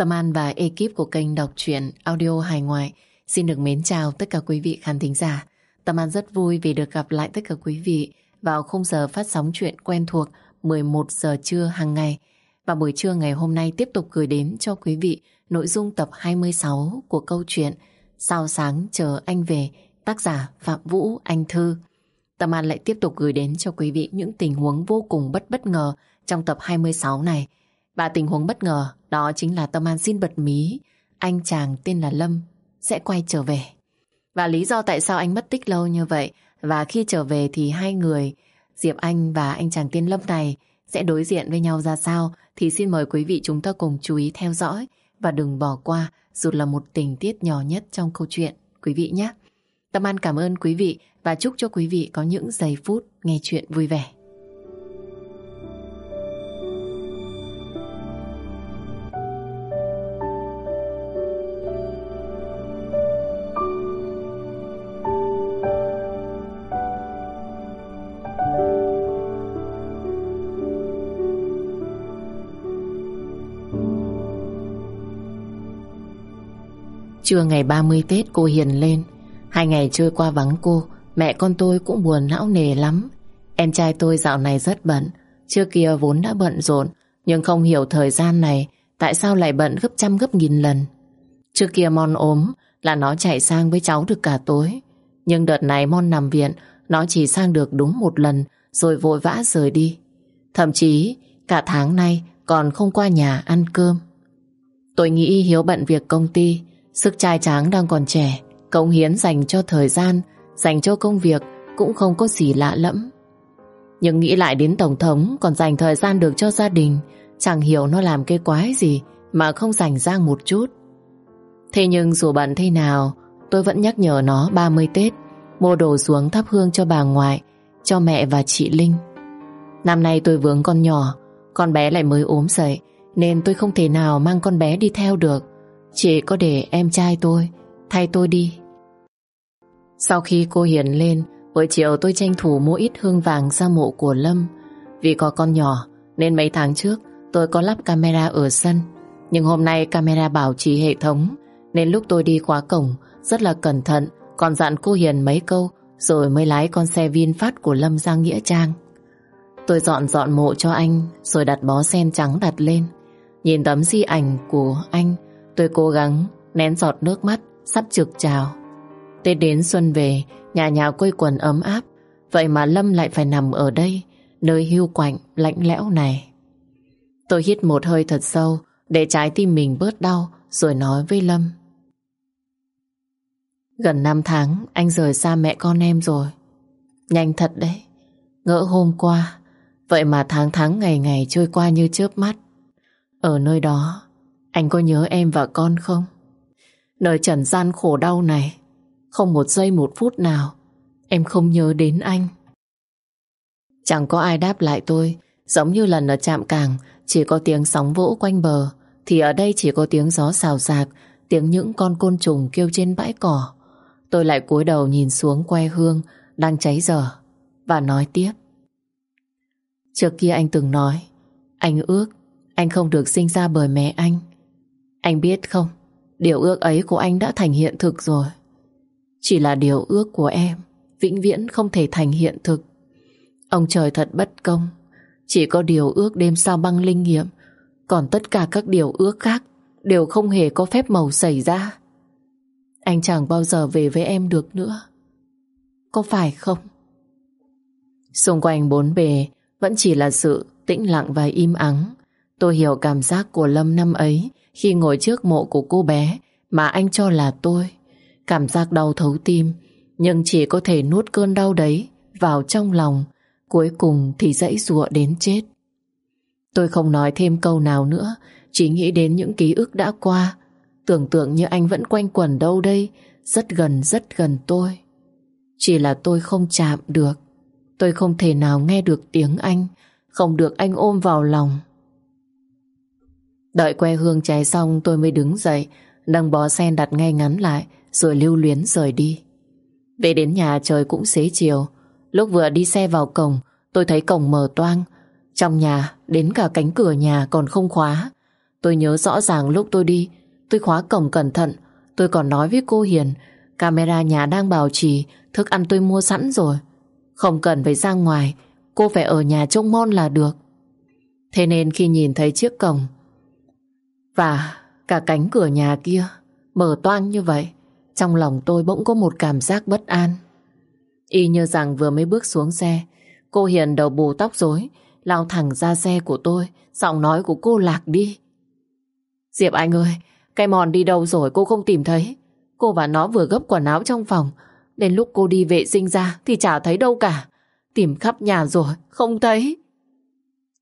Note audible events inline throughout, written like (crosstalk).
Tâm An và ekip của kênh đọc truyện audio hài ngoại xin được mến chào tất cả quý vị khán thính giả. Tâm An rất vui vì được gặp lại tất cả quý vị vào khung giờ phát sóng chuyện quen thuộc 11 giờ trưa hàng ngày. Và buổi trưa ngày hôm nay tiếp tục gửi đến cho quý vị nội dung tập 26 của câu chuyện Sao sáng chờ anh về, tác giả Phạm Vũ Anh Thư. Tâm An lại tiếp tục gửi đến cho quý vị những tình huống vô cùng bất bất ngờ trong tập 26 này. Và tình huống bất ngờ, đó chính là Tâm An xin bật mí anh chàng tên là Lâm sẽ quay trở về. Và lý do tại sao anh mất tích lâu như vậy, và khi trở về thì hai người, Diệp Anh và anh chàng tên Lâm này, sẽ đối diện với nhau ra sao thì xin mời quý vị chúng ta cùng chú ý theo dõi và đừng bỏ qua, dù là một tình tiết nhỏ nhất trong câu chuyện, quý vị nhé. Tâm An cảm ơn quý vị và chúc cho quý vị có những giây phút nghe chuyện vui vẻ. Trưa ngày 30 Tết cô Hiền lên. Hai ngày trôi qua vắng cô, Mẹ con tôi cũng buồn não nề lắm. Em trai tôi dạo này rất bận, Trước kia vốn đã bận rộn, Nhưng không hiểu thời gian này, Tại sao lại bận gấp trăm gấp nghìn lần. Trước kia Mon ốm Là nó chạy sang với cháu được cả tối, Nhưng đợt này Mon nằm viện, Nó chỉ sang được đúng một lần, Rồi vội vã rời đi. Thậm chí, cả tháng nay Còn không qua nhà ăn cơm. Tôi nghĩ Hiếu bận việc công ty Sức trai tráng đang còn trẻ, Cống hiến dành cho thời gian, Dành cho công việc Cũng không có gì lạ lẫm. Nhưng nghĩ lại đến Tổng thống Còn dành thời gian được cho gia đình, Chẳng hiểu nó làm cái quái gì Mà không dành ra một chút. Thế nhưng dù bận thế nào, Tôi vẫn nhắc nhở nó 30 Tết, Mua đồ xuống thắp hương cho bà ngoại, Cho mẹ và chị Linh. Năm nay tôi vướng con nhỏ, Con bé lại mới ốm dậy, Nên tôi không thể nào mang con bé đi theo được chỉ có để em trai tôi, Thay tôi đi. Sau khi cô Hiền lên Buổi chiều tôi tranh thủ mua ít hương vàng ra mộ của Lâm. Vì có con nhỏ, Nên mấy tháng trước, tôi có lắp camera ở sân. Nhưng hôm nay camera bảo trì hệ thống, Nên lúc tôi đi khóa cổng, Rất là cẩn thận, Còn dặn cô Hiền mấy câu, Rồi mới lái con xe VinFast của Lâm ra Nghĩa Trang. Tôi dọn dọn mộ cho anh, Rồi đặt bó sen trắng đặt lên. Nhìn tấm di ảnh của anh Tôi cố gắng nén giọt nước mắt sắp trực trào. Tết đến xuân về, nhà nhà quây quần ấm áp. Vậy mà Lâm lại phải nằm ở đây, nơi hưu quạnh, lạnh lẽo này. Tôi hít một hơi thật sâu để trái tim mình bớt đau rồi nói với Lâm. Gần 5 tháng anh rời xa mẹ con em rồi. Nhanh thật đấy. Ngỡ hôm qua, vậy mà tháng tháng ngày ngày trôi qua như chớp mắt. Ở nơi đó, anh có nhớ em và con không? Nơi trần gian khổ đau này, Không một giây một phút nào, Em không nhớ đến anh. Chẳng có ai đáp lại tôi, Giống như lần ở trạm cảng, Chỉ có tiếng sóng vỗ quanh bờ, Thì ở đây chỉ có tiếng gió xào xạc, Tiếng những con côn trùng kêu trên bãi cỏ. Tôi lại cúi đầu nhìn xuống que hương Đang cháy dở Và nói tiếp. Trước kia anh từng nói, Anh ước Anh không được sinh ra bởi mẹ anh anh biết không, điều ước ấy của anh đã thành hiện thực rồi. Chỉ là điều ước của em vĩnh viễn không thể thành hiện thực. Ông trời thật bất công, chỉ có điều ước đêm sao băng linh nghiệm, còn tất cả các điều ước khác đều không hề có phép màu xảy ra. Anh chẳng bao giờ về với em được nữa. Có phải không? Xung quanh bốn bề vẫn chỉ là sự tĩnh lặng và im ắng. Tôi hiểu cảm giác của Lâm năm ấy khi ngồi trước mộ của cô bé mà anh cho là tôi. Cảm giác đau thấu tim, nhưng chỉ có thể nuốt cơn đau đấy vào trong lòng, cuối cùng thì dãy dụa đến chết. Tôi không nói thêm câu nào nữa, chỉ nghĩ đến những ký ức đã qua, tưởng tượng như anh vẫn quanh quẩn đâu đây, rất gần rất gần tôi. Chỉ là tôi không chạm được, tôi không thể nào nghe được tiếng anh, không được anh ôm vào lòng. Đợi que hương cháy xong tôi mới đứng dậy Nâng bó sen đặt ngay ngắn lại Rồi lưu luyến rời đi Về đến nhà trời cũng xế chiều Lúc vừa đi xe vào cổng Tôi thấy cổng mở toang Trong nhà đến cả cánh cửa nhà còn không khóa Tôi nhớ rõ ràng lúc tôi đi, tôi khóa cổng cẩn thận. Tôi còn nói với cô Hiền, camera nhà đang bảo trì, thức ăn tôi mua sẵn rồi. Không cần phải ra ngoài, cô phải ở nhà trông mon là được. Thế nên khi nhìn thấy chiếc cổng và cả cánh cửa nhà kia mở toang như vậy, trong lòng tôi bỗng có một cảm giác bất an. Y như rằng vừa mới bước xuống xe, cô Hiền đầu bù tóc rối, lao thẳng ra xe của tôi, giọng nói của cô lạc đi. Diệp Anh ơi, cái mòn đi đâu rồi cô không tìm thấy. Cô và nó vừa gấp quần áo trong phòng, đến lúc cô đi vệ sinh ra thì chả thấy đâu cả. Tìm khắp nhà rồi, không thấy.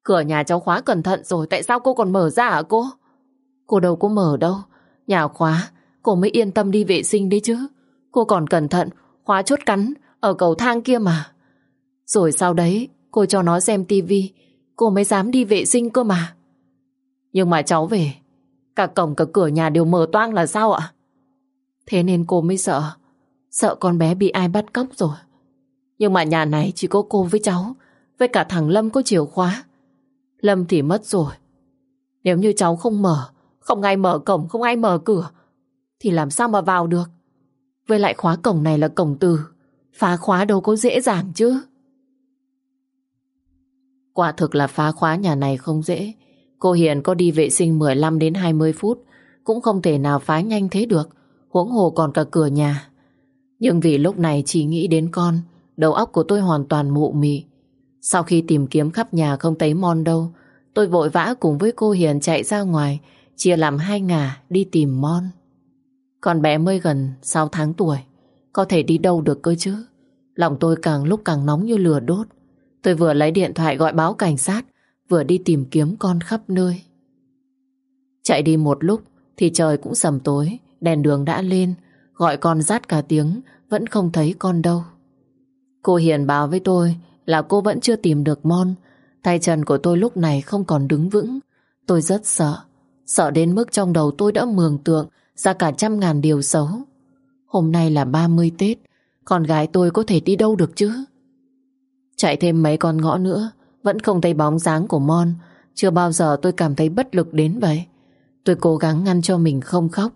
Cửa nhà cháu khóa cẩn thận rồi, tại sao cô còn mở ra hả cô? Cô đâu có mở đâu, nhà khóa, cô mới yên tâm đi vệ sinh đấy chứ. Cô còn cẩn thận, khóa chốt cắn ở cầu thang kia mà. Rồi sau đấy, cô cho nó xem tivi, cô mới dám đi vệ sinh cơ mà. Nhưng mà cháu về, cả cổng cả cửa nhà đều mở toang là sao ạ? Thế nên cô mới sợ, sợ con bé bị ai bắt cóc rồi. Nhưng mà nhà này chỉ có cô với cháu, với cả thằng Lâm có chìa khóa. Lâm thì mất rồi. Nếu như cháu không mở, không ai mở cổng, không ai mở cửa, thì làm sao mà vào được? Với lại khóa cổng này là cổng từ, phá khóa đâu có dễ dàng chứ. Quả thực là phá khóa nhà này không dễ. Cô Hiền có đi vệ sinh 15 đến 20 phút, cũng không thể nào phá nhanh thế được, huống hồ còn cả cửa nhà. Nhưng vì lúc này chỉ nghĩ đến con, đầu óc của tôi hoàn toàn mụ mị. Sau khi tìm kiếm khắp nhà không thấy Mon đâu, tôi vội vã cùng với cô Hiền chạy ra ngoài, chia làm hai ngả đi tìm Mon. Con bé mới gần 6 tháng tuổi, có thể đi đâu được cơ chứ. Lòng tôi càng lúc càng nóng như lửa đốt. Tôi vừa lấy điện thoại gọi báo cảnh sát, vừa đi tìm kiếm con khắp nơi. Chạy đi một lúc thì trời cũng sầm tối, đèn đường đã lên, gọi con rát cả tiếng, vẫn không thấy con đâu. Cô Hiền báo với tôi là cô vẫn chưa tìm được Mon, tay chân của tôi lúc này không còn đứng vững. Tôi rất sợ, sợ đến mức trong đầu tôi đã mường tượng ra cả trăm ngàn điều xấu. Hôm nay là 30 Tết, con gái tôi có thể đi đâu được chứ? Chạy thêm mấy con ngõ nữa, vẫn không thấy bóng dáng của Mon. Chưa bao giờ tôi cảm thấy bất lực đến vậy. Tôi cố gắng ngăn cho mình không khóc.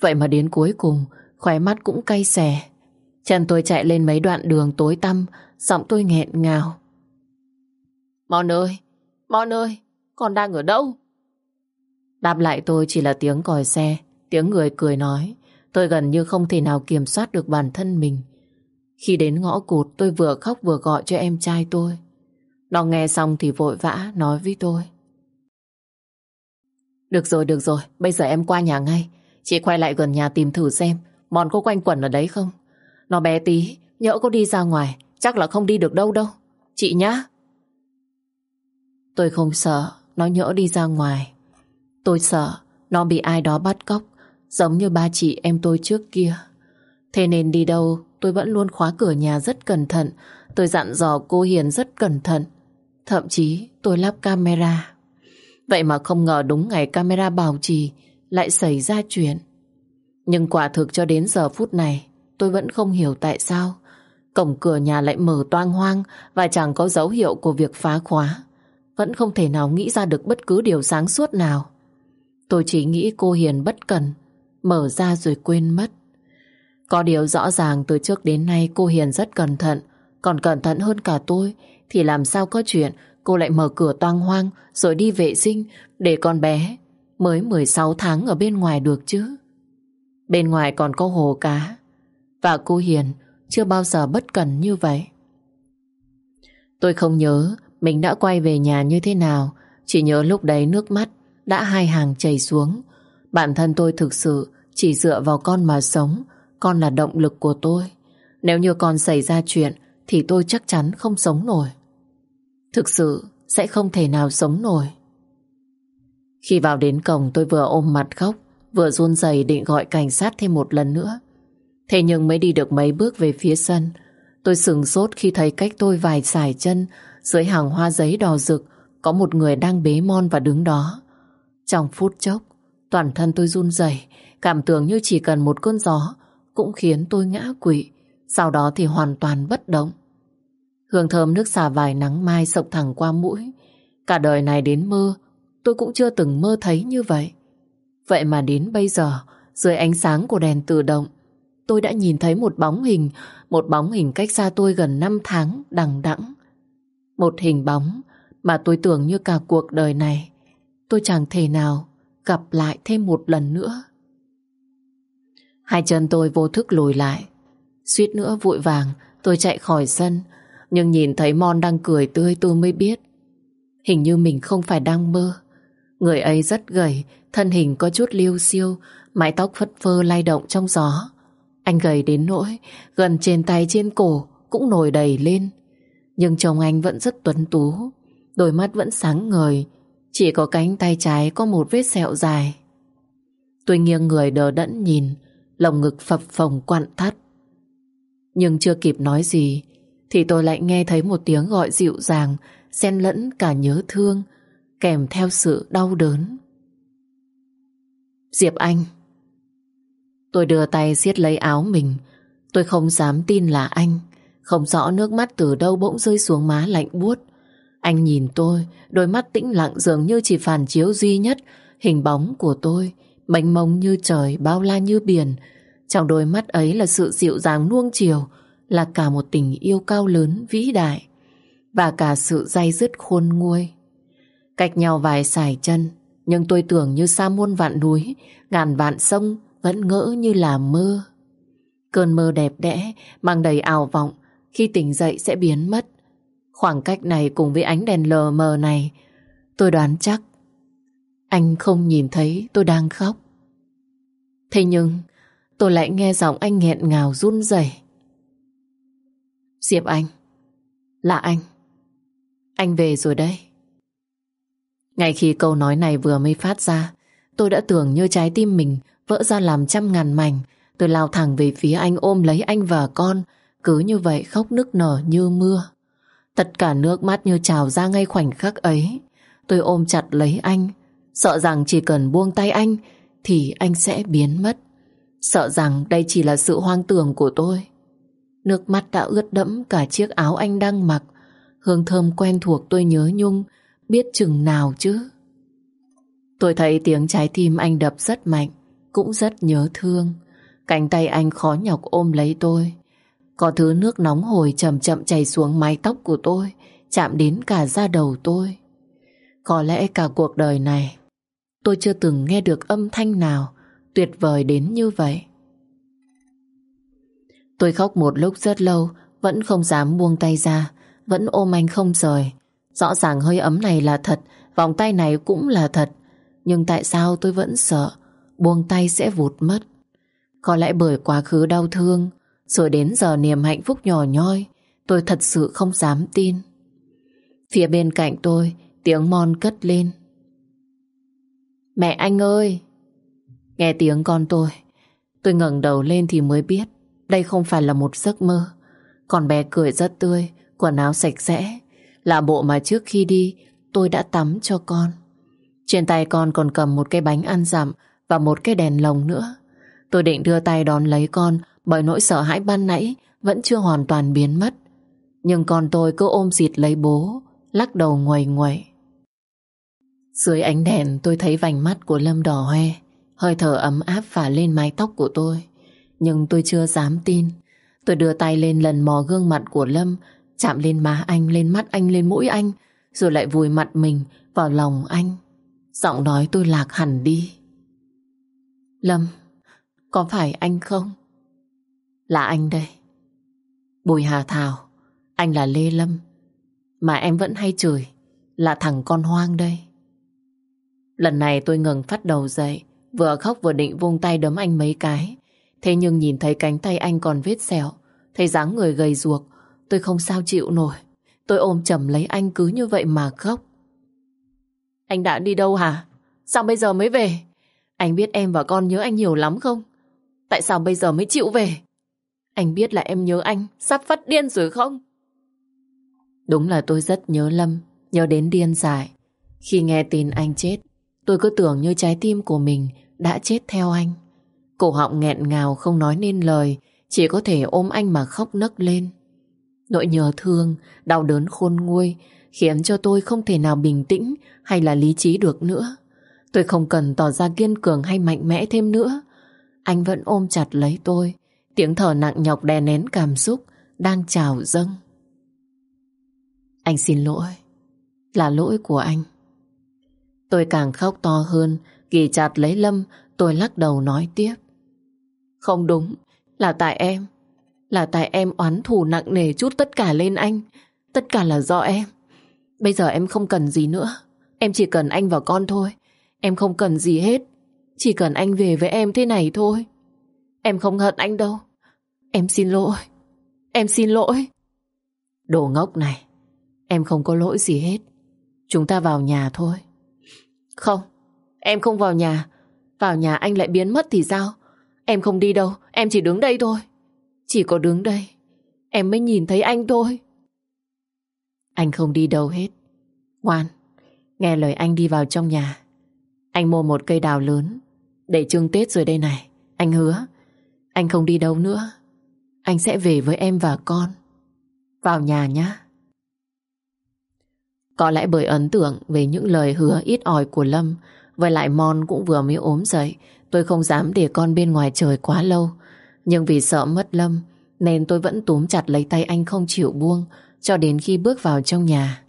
Vậy mà đến cuối cùng, khóe mắt cũng cay xè. Chân tôi chạy lên mấy đoạn đường tối tăm, giọng tôi nghẹn ngào. Mon ơi, Mon ơi, con đang ở đâu? Đáp lại tôi chỉ là tiếng còi xe, tiếng người cười nói. Tôi gần như không thể nào kiểm soát được bản thân mình. Khi đến ngõ cụt tôi vừa khóc vừa gọi cho em trai tôi. Nó nghe xong thì vội vã nói với tôi. Được rồi, được rồi, bây giờ em qua nhà ngay. Chị quay lại gần nhà tìm thử xem Mòn có quanh quẩn ở đấy không Nó bé tí, nhỡ có đi ra ngoài Chắc là không đi được đâu đâu Chị nhá Tôi không sợ Nó nhỡ đi ra ngoài Tôi sợ nó bị ai đó bắt cóc, Giống như ba chị em tôi trước kia. Thế nên đi đâu, Tôi vẫn luôn khóa cửa nhà rất cẩn thận. Tôi dặn dò cô Hiền rất cẩn thận. Thậm chí, tôi lắp camera. Vậy mà không ngờ đúng ngày camera bảo trì, Lại xảy ra chuyện. Nhưng quả thực cho đến giờ phút này, Tôi vẫn không hiểu tại sao. Cổng cửa nhà lại mở toang hoang Và chẳng có dấu hiệu của việc phá khóa. Vẫn không thể nào nghĩ ra được bất cứ điều sáng suốt nào. Tôi chỉ nghĩ cô Hiền bất cần Mở ra rồi quên mất. Có điều rõ ràng từ trước đến nay cô Hiền rất cẩn thận, Còn cẩn thận hơn cả tôi, Thì làm sao có chuyện Cô lại mở cửa toang hoang Rồi đi vệ sinh Để con bé Mới 16 tháng ở bên ngoài được chứ? Bên ngoài còn có hồ cá, Và cô Hiền Chưa bao giờ bất cần như vậy. Tôi không nhớ Mình đã quay về nhà như thế nào, Chỉ nhớ lúc đấy nước mắt đã hai hàng chảy xuống. Bản thân tôi thực sự chỉ dựa vào con mà sống. Con là động lực của tôi. Nếu như con xảy ra chuyện, Thì tôi chắc chắn không sống nổi. Thực sự sẽ không thể nào sống nổi. Khi vào đến cổng, tôi vừa ôm mặt khóc, Vừa run rẩy định gọi cảnh sát thêm một lần nữa. Thế nhưng mới đi được mấy bước về phía sân, Tôi sừng sốt khi thấy cách tôi vài sải chân Dưới hàng hoa giấy đỏ rực, Có một người đang bế mon và đứng đó. Trong phút chốc Toàn thân tôi run rẩy Cảm tưởng như chỉ cần một cơn gió Cũng khiến tôi ngã quỵ Sau đó thì hoàn toàn bất động Hương thơm nước xà vài nắng mai sộc thẳng qua mũi Cả đời này đến mơ tôi cũng chưa từng mơ thấy như vậy. Vậy mà đến bây giờ, dưới ánh sáng của đèn tự động, tôi đã nhìn thấy một bóng hình, một bóng hình cách xa tôi gần 5 tháng đằng đẵng. Một hình bóng mà tôi tưởng như cả cuộc đời này tôi chẳng thể nào gặp lại thêm một lần nữa. Hai chân tôi vô thức lùi lại, suýt nữa vội vàng tôi chạy khỏi sân, nhưng nhìn thấy Mon đang cười tươi tôi mới biết. Hình như mình không phải đang mơ. Người ấy rất gầy, thân hình có chút liêu siêu, mái tóc phất phơ lay động trong gió. Anh gầy đến nỗi, gần trên tay trên cổ cũng nổi đầy lên. Nhưng chồng anh vẫn rất tuấn tú, đôi mắt vẫn sáng ngời, chỉ có cánh tay trái có một vết sẹo dài. Tôi nghiêng người đờ đẫn nhìn, lồng ngực phập phồng quặn thắt. Nhưng chưa kịp nói gì, thì tôi lại nghe thấy một tiếng gọi dịu dàng, xen lẫn cả nhớ thương, kèm theo sự đau đớn. Diệp Anh Tôi đưa tay siết lấy áo mình Tôi không dám tin là anh Không rõ nước mắt từ đâu bỗng rơi xuống má lạnh buốt anh nhìn tôi, Đôi mắt tĩnh lặng dường như chỉ phản chiếu duy nhất Hình bóng của tôi, Mênh mông như trời, Bao la như biển. Trong đôi mắt ấy là sự dịu dàng nuông chiều, Là cả một tình yêu cao lớn, vĩ đại, Và cả sự day dứt khôn nguôi. Cách nhau vài sải chân, Nhưng tôi tưởng như xa muôn vạn núi, Ngàn vạn sông Vẫn ngỡ như là mơ. Cơn mơ đẹp đẽ, Mang đầy ảo vọng, Khi tỉnh dậy sẽ biến mất. Khoảng cách này cùng với ánh đèn lờ mờ này Tôi đoán chắc Anh không nhìn thấy tôi đang khóc Thế nhưng Tôi lại nghe giọng anh nghẹn ngào run rẩy. Diệp Anh Là anh Anh về rồi đây ngay khi câu nói này vừa mới phát ra, tôi đã tưởng như trái tim mình vỡ ra làm trăm ngàn mảnh. Tôi lao thẳng về phía anh ôm lấy anh và con, cứ như vậy khóc nức nở như mưa. Tất cả nước mắt như trào ra ngay khoảnh khắc ấy. Tôi ôm chặt lấy anh, sợ rằng chỉ cần buông tay anh thì anh sẽ biến mất. Sợ rằng đây chỉ là sự hoang tưởng của tôi. Nước mắt đã ướt đẫm cả chiếc áo anh đang mặc. Hương thơm quen thuộc tôi nhớ nhung, biết chừng nào chứ. Tôi thấy tiếng trái tim anh đập rất mạnh, cũng rất nhớ thương. Cánh tay anh khó nhọc ôm lấy tôi. Có thứ nước nóng hồi chậm chậm chảy xuống mái tóc của tôi, chạm đến cả da đầu tôi. Có lẽ cả cuộc đời này, tôi chưa từng nghe được âm thanh nào tuyệt vời đến như vậy. Tôi khóc một lúc rất lâu, vẫn không dám buông tay ra, vẫn ôm anh không rời. Rõ ràng hơi ấm này là thật, vòng tay này cũng là thật. Nhưng tại sao tôi vẫn sợ buông tay sẽ vụt mất? Có lẽ bởi quá khứ đau thương, rồi đến giờ niềm hạnh phúc nhỏ nhoi, tôi thật sự không dám tin. Phía bên cạnh tôi, tiếng mon cất lên. Mẹ anh ơi! Nghe tiếng con tôi, tôi ngẩng đầu lên thì mới biết đây không phải là một giấc mơ. Con bé cười rất tươi, quần áo sạch sẽ, là bộ mà trước khi đi tôi đã tắm cho con. Trên tay con còn cầm một cái bánh ăn dặm và một cái đèn lồng nữa. Tôi định đưa tay đón lấy con bởi nỗi sợ hãi ban nãy vẫn chưa hoàn toàn biến mất. Nhưng con tôi cứ ôm dịt lấy bố, lắc đầu nguầy nguậy. Dưới ánh đèn tôi thấy vành mắt của Lâm đỏ hoe, hơi thở ấm áp phả lên mái tóc của tôi. Nhưng tôi chưa dám tin. Tôi đưa tay lên lần mò gương mặt của Lâm Chạm lên má anh, lên mắt anh, lên mũi anh Rồi lại vùi mặt mình vào lòng anh Giọng nói tôi lạc hẳn đi Lâm Có phải anh không? Là anh đây Bùi Hà Thảo, Anh là Lê Lâm Mà em vẫn hay chửi Là thằng con hoang đây Lần này tôi ngừng phát đầu dậy, Vừa khóc vừa định vung tay đấm anh mấy cái Thế nhưng nhìn thấy cánh tay anh còn vết sẹo, Thấy dáng người gầy ruột, Tôi không sao chịu nổi. Tôi ôm chầm lấy anh cứ như vậy mà khóc. Anh đã đi đâu hả? Sao bây giờ mới về? Anh biết em và con nhớ anh nhiều lắm không? Tại sao bây giờ mới chịu về? Anh biết là em nhớ anh, sắp phát điên rồi không? Đúng là tôi rất nhớ Lâm, nhớ đến điên dại. Khi nghe tin anh chết, tôi cứ tưởng như trái tim của mình đã chết theo anh. Cổ họng nghẹn ngào không nói nên lời, chỉ có thể ôm anh mà khóc nấc lên. Nỗi nhớ thương, đau đớn khôn nguôi khiến cho tôi không thể nào bình tĩnh hay là lý trí được nữa. Tôi không cần tỏ ra kiên cường hay mạnh mẽ thêm nữa. Anh vẫn ôm chặt lấy tôi, tiếng thở nặng nhọc đè nén cảm xúc đang trào dâng. Anh xin lỗi, là lỗi của anh. Tôi càng khóc to hơn, ghi chặt lấy Lâm, tôi lắc đầu nói tiếp. Không đúng, là tại em. Là tại em oán thù nặng nề chút tất cả lên anh. Tất cả là do em. Bây giờ em không cần gì nữa. Em chỉ cần anh và con thôi. Em không cần gì hết. Chỉ cần anh về với em thế này thôi. Em không hận anh đâu. Em xin lỗi. Em xin lỗi. Đồ ngốc này. Em không có lỗi gì hết. Chúng ta vào nhà thôi. Không, em không vào nhà. Vào nhà anh lại biến mất thì sao? Em không đi đâu, em chỉ đứng đây thôi. Chỉ có đứng đây, em mới nhìn thấy anh thôi. Anh không đi đâu hết. Ngoan, nghe lời anh đi vào trong nhà. Anh mua một cây đào lớn để trưng Tết rồi đây này. Anh hứa, anh không đi đâu nữa. Anh sẽ về với em và con. Vào nhà nhé. Có lẽ bởi ấn tượng về những lời hứa ít ỏi của Lâm, với lại Mon cũng vừa mới ốm dậy, tôi không dám để con bên ngoài trời quá lâu. Nhưng vì sợ mất Lâm, nên tôi vẫn túm chặt lấy tay anh không chịu buông, cho đến khi bước vào trong nhà.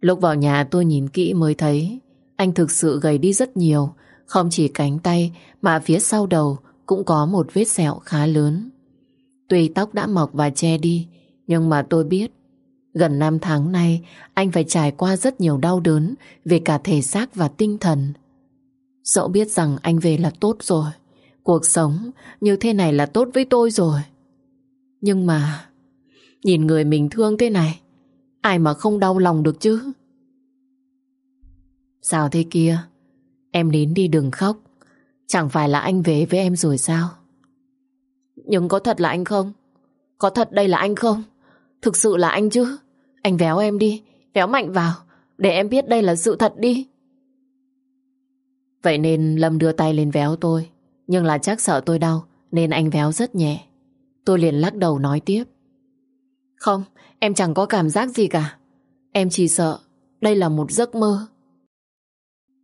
Lúc vào nhà tôi nhìn kỹ mới thấy, anh thực sự gầy đi rất nhiều, không chỉ cánh tay mà phía sau đầu cũng có một vết sẹo khá lớn. Tuy tóc đã mọc và che đi, nhưng mà tôi biết Gần 5 tháng nay, anh phải trải qua rất nhiều đau đớn về cả thể xác và tinh thần. Dẫu biết rằng anh về là tốt rồi, cuộc sống như thế này là tốt với tôi rồi. Nhưng mà, nhìn người mình thương thế này, ai mà không đau lòng được chứ? Sao thế kia? Em đến đi đừng khóc. Chẳng phải là anh về với em rồi sao? Nhưng có thật là anh không? Có thật đây là anh không? Thực sự là anh chứ? Anh véo em đi, véo mạnh vào, để em biết đây là sự thật đi. Vậy nên Lâm đưa tay lên véo tôi, nhưng là chắc sợ tôi đau, nên anh véo rất nhẹ. Tôi liền lắc đầu nói tiếp. Không, em chẳng có cảm giác gì cả. Em chỉ sợ đây là một giấc mơ.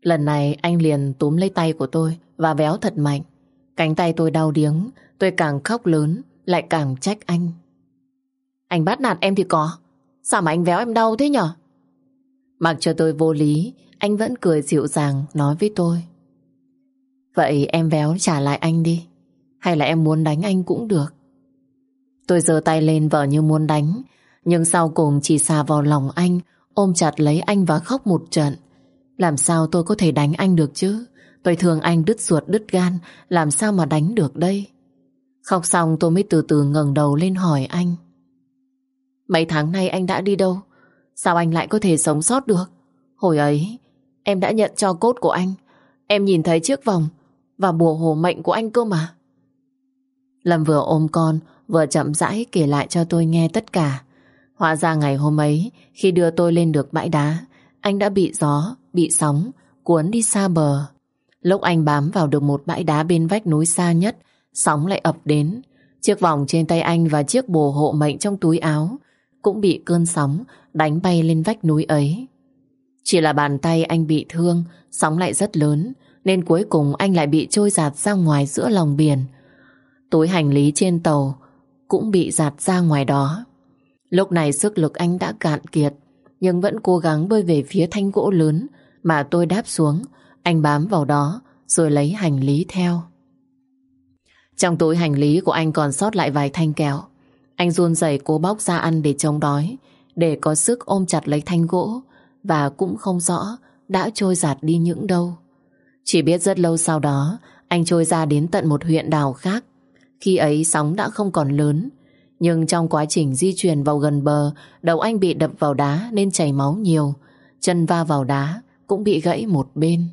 Lần này anh liền túm lấy tay của tôi và véo thật mạnh. Cánh tay tôi đau điếng, tôi càng khóc lớn, lại càng trách anh. Anh bắt nạt em thì có, Sao mà anh véo em đau thế nhở? Mặc cho tôi vô lý, anh vẫn cười dịu dàng nói với tôi. Vậy em véo trả lại anh đi. Hay là em muốn đánh anh cũng được. Tôi giơ tay lên vờ như muốn đánh, nhưng sau cùng chỉ xà vào lòng anh, ôm chặt lấy anh và khóc một trận. Làm sao tôi có thể đánh anh được chứ? Tôi thường anh đứt ruột đứt gan, làm sao mà đánh được đây? Khóc xong tôi mới từ từ ngẩng đầu lên hỏi anh. Mấy tháng nay anh đã đi đâu? Sao anh lại có thể sống sót được? Hồi ấy, em đã nhận cho cốt của anh. Em nhìn thấy chiếc vòng và bùa hồ mệnh của anh cơ mà. Lâm vừa ôm con, vừa chậm rãi kể lại cho tôi nghe tất cả. Hóa ra ngày hôm ấy, khi đưa tôi lên được bãi đá, anh đã bị gió, bị sóng, cuốn đi xa bờ. Lúc anh bám vào được một bãi đá bên vách núi xa nhất, sóng lại ập đến. Chiếc vòng trên tay anh và chiếc bồ hộ mệnh trong túi áo cũng bị cơn sóng đánh bay lên vách núi ấy. Chỉ là bàn tay anh bị thương, sóng lại rất lớn, nên cuối cùng anh lại bị trôi giạt ra ngoài giữa lòng biển. Túi hành lý trên tàu cũng bị giạt ra ngoài đó. Lúc này sức lực anh đã cạn kiệt, nhưng vẫn cố gắng bơi về phía thanh gỗ lớn mà tôi đáp xuống. Anh bám vào đó rồi lấy hành lý theo. Trong túi hành lý của anh còn sót lại vài thanh kẹo. Anh run rẩy cố bóc ra ăn để chống đói, để có sức ôm chặt lấy thanh gỗ và cũng không rõ đã trôi giạt đi những đâu. Chỉ biết rất lâu sau đó, anh trôi ra đến tận một huyện đảo khác. Khi ấy sóng đã không còn lớn, nhưng trong quá trình di chuyển vào gần bờ, đầu anh bị đập vào đá nên chảy máu nhiều, chân va vào đá cũng bị gãy một bên.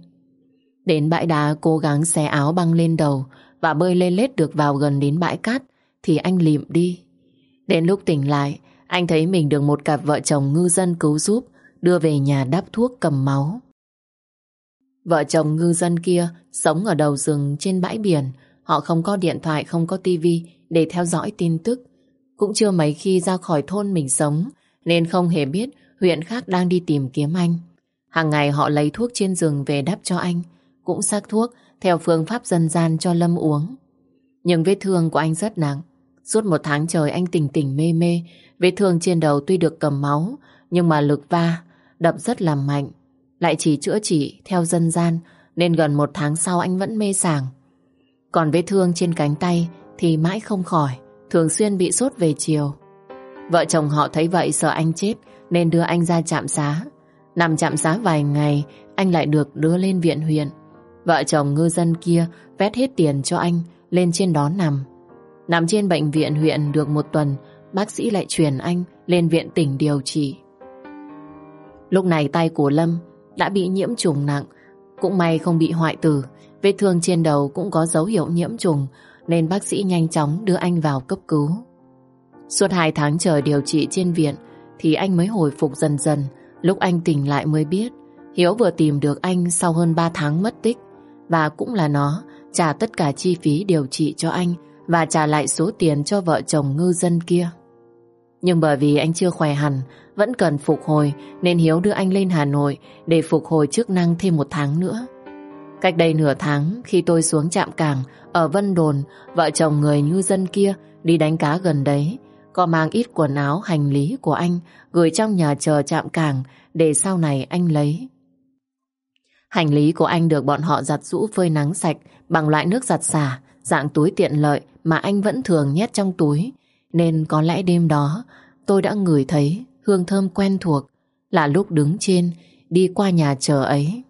Đến bãi đá cố gắng xé áo băng lên đầu và bơi lên lết được vào gần đến bãi cát thì anh lịm đi. Đến lúc tỉnh lại, anh thấy mình được một cặp vợ chồng ngư dân cứu giúp, đưa về nhà đắp thuốc cầm máu. Vợ chồng ngư dân kia sống ở đầu rừng trên bãi biển, họ không có điện thoại, không có tivi để theo dõi tin tức. Cũng chưa mấy khi ra khỏi thôn mình sống, nên không hề biết huyện khác đang đi tìm kiếm anh. Hàng ngày họ lấy thuốc trên rừng về đắp cho anh, cũng sắc thuốc theo phương pháp dân gian cho Lâm uống. Nhưng vết thương của anh rất nặng. Suốt một tháng trời anh tỉnh tỉnh mê mê, vết thương trên đầu tuy được cầm máu, nhưng mà lực va, đập rất là mạnh. Lại chỉ chữa trị theo dân gian, nên gần một tháng sau anh vẫn mê sảng. Còn vết thương trên cánh tay thì mãi không khỏi, thường xuyên bị sốt về chiều. Vợ chồng họ thấy vậy sợ anh chết nên đưa anh ra trạm xá. Nằm chạm giá vài ngày, anh lại được đưa lên viện huyện. Vợ chồng ngư dân kia vét hết tiền cho anh lên trên đó nằm. Nằm trên bệnh viện huyện được một tuần, bác sĩ lại chuyển anh lên viện tỉnh điều trị. Lúc này tay của Lâm đã bị nhiễm trùng nặng, cũng may không bị hoại tử, vết thương trên đầu cũng có dấu hiệu nhiễm trùng nên bác sĩ nhanh chóng đưa anh vào cấp cứu. Suốt hai tháng chờ điều trị trên viện thì anh mới hồi phục dần dần, lúc anh tỉnh lại mới biết Hiếu vừa tìm được anh sau hơn 3 tháng mất tích và cũng là nó trả tất cả chi phí điều trị cho anh và trả lại số tiền cho vợ chồng ngư dân kia. Nhưng bởi vì anh chưa khỏe hẳn, vẫn cần phục hồi nên Hiếu đưa anh lên Hà Nội để phục hồi chức năng thêm một tháng nữa. Cách đây nửa tháng khi tôi xuống trạm cảng ở Vân Đồn, vợ chồng người ngư dân kia đi đánh cá gần đấy, có mang ít quần áo hành lý của anh gửi trong nhà chờ trạm cảng để sau này anh lấy. Hành lý của anh được bọn họ giặt rũ phơi nắng sạch bằng loại nước giặt xả, dạng túi tiện lợi mà anh vẫn thường nhét trong túi. Nên có lẽ đêm đó tôi đã ngửi thấy hương thơm quen thuộc là lúc đứng trên đi qua nhà chờ ấy.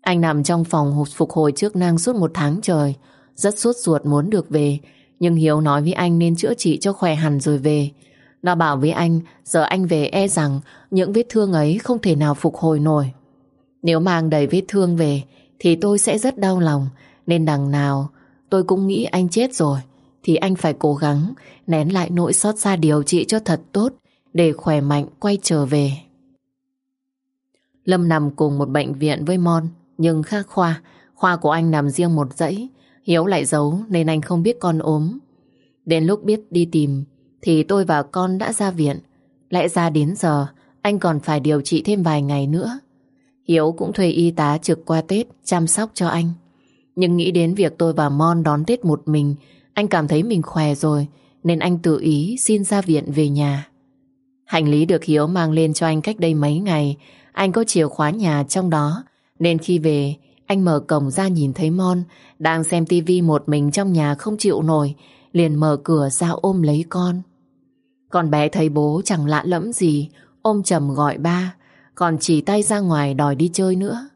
Anh nằm trong phòng phục hồi chức năng suốt một tháng trời, rất suốt ruột muốn được về, nhưng Hiếu nói với anh nên chữa trị cho khỏe hẳn rồi về. Nó bảo với anh, giờ anh về e rằng những vết thương ấy không thể nào phục hồi nổi. Nếu mang đầy vết thương về thì tôi sẽ rất đau lòng, nên đằng nào tôi cũng nghĩ anh chết rồi thì anh phải cố gắng nén lại nỗi xót xa điều trị cho thật tốt để khỏe mạnh quay trở về. Lâm nằm cùng một bệnh viện với Mon, nhưng khác khoa, khoa của anh nằm riêng một dãy, Hiếu lại giấu nên anh không biết con ốm. Đến lúc biết đi tìm thì tôi và con đã ra viện. Lẽ ra đến giờ anh còn phải điều trị thêm vài ngày nữa. Hiếu cũng thuê y tá trực qua Tết chăm sóc cho anh. Nhưng nghĩ đến việc tôi và Mon đón Tết một mình, anh cảm thấy mình khỏe rồi, nên anh tự ý xin ra viện về nhà. Hành lý được Hiếu mang lên cho anh cách đây mấy ngày, anh có chìa khóa nhà trong đó, nên khi về, anh mở cổng ra nhìn thấy Mon đang xem tivi một mình trong nhà không chịu nổi, liền mở cửa ra ôm lấy con. Con bé thấy bố chẳng lạ lẫm gì, ôm chầm gọi ba, còn chỉ tay ra ngoài đòi đi chơi nữa.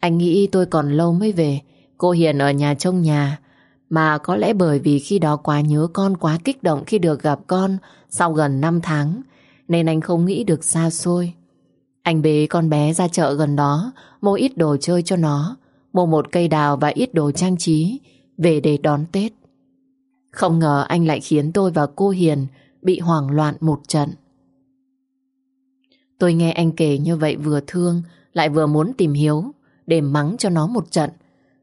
Anh nghĩ tôi còn lâu mới về, cô Hiền ở nhà trông nhà, mà có lẽ bởi vì khi đó quá nhớ con quá kích động khi được gặp con sau gần 5 tháng, nên anh không nghĩ được xa xôi. Anh bế con bé ra chợ gần đó, mua ít đồ chơi cho nó, mua một cây đào và ít đồ trang trí, về để đón Tết. Không ngờ anh lại khiến tôi và cô Hiền bị hoảng loạn một trận. Tôi nghe anh kể như vậy vừa thương, lại vừa muốn tìm Hiếu, để mắng cho nó một trận.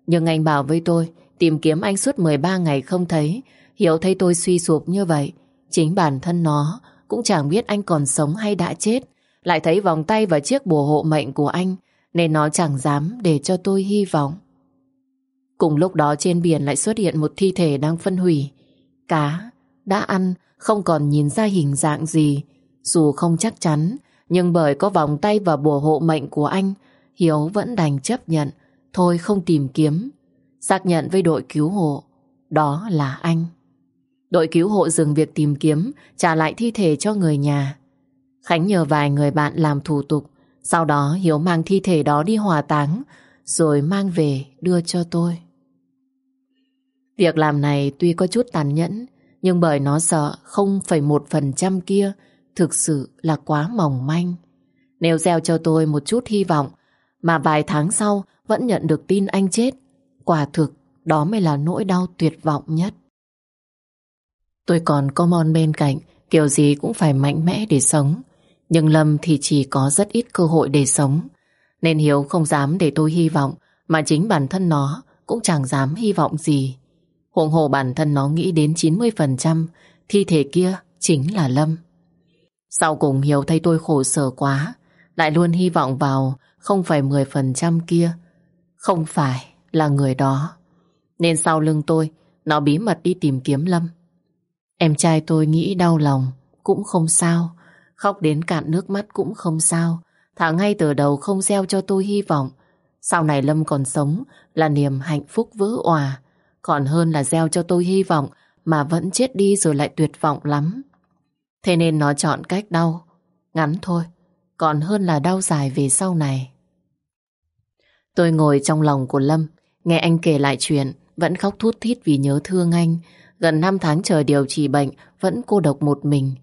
Nhưng anh bảo với tôi, tìm kiếm anh suốt 13 ngày không thấy, Hiếu thấy tôi suy sụp như vậy. Chính bản thân nó cũng chẳng biết anh còn sống hay đã chết, lại thấy vòng tay và chiếc bùa hộ mệnh của anh, nên nó chẳng dám để cho tôi hy vọng. Cùng lúc đó trên biển lại xuất hiện một thi thể đang phân hủy. Cá đã ăn, không còn nhìn ra hình dạng gì. Dù không chắc chắn, nhưng bởi có vòng tay và bùa hộ mệnh của anh, Hiếu vẫn đành chấp nhận, thôi không tìm kiếm. Xác nhận với đội cứu hộ, đó là anh. Đội cứu hộ dừng việc tìm kiếm, trả lại thi thể cho người nhà. Khánh nhờ vài người bạn làm thủ tục, sau đó Hiếu mang thi thể đó đi hòa táng, rồi mang về đưa cho tôi. Việc làm này tuy có chút tàn nhẫn, nhưng bởi nó sợ 0,1% kia thực sự là quá mỏng manh. Nếu gieo cho tôi một chút hy vọng, mà vài tháng sau vẫn nhận được tin anh chết, quả thực đó mới là nỗi đau tuyệt vọng nhất. Tôi còn có Mon bên cạnh, kiểu gì cũng phải mạnh mẽ để sống. Nhưng Lâm thì chỉ có rất ít cơ hội để sống. Nên Hiếu không dám để tôi hy vọng, mà chính bản thân nó cũng chẳng dám hy vọng gì. Huộng hồ bản thân nó nghĩ đến 90% thi thể kia chính là Lâm. Sau cùng Hiếu thấy tôi khổ sở quá, lại luôn hy vọng vào không phải 10% kia, không phải là người đó. Nên sau lưng tôi, nó bí mật đi tìm kiếm Lâm. Em trai tôi nghĩ đau lòng, cũng không sao. Khóc đến cạn nước mắt cũng không sao. Thả ngay từ đầu không gieo cho tôi hy vọng. Sau này Lâm còn sống là niềm hạnh phúc vỡ òa. Còn hơn là gieo cho tôi hy vọng mà vẫn chết đi rồi lại tuyệt vọng lắm. Thế nên nó chọn cách đau. Ngắn thôi, còn hơn là đau dài về sau này. Tôi ngồi trong lòng của Lâm, nghe anh kể lại chuyện, vẫn khóc thút thít vì nhớ thương anh. Gần 5 tháng chờ điều trị bệnh, vẫn cô độc một mình.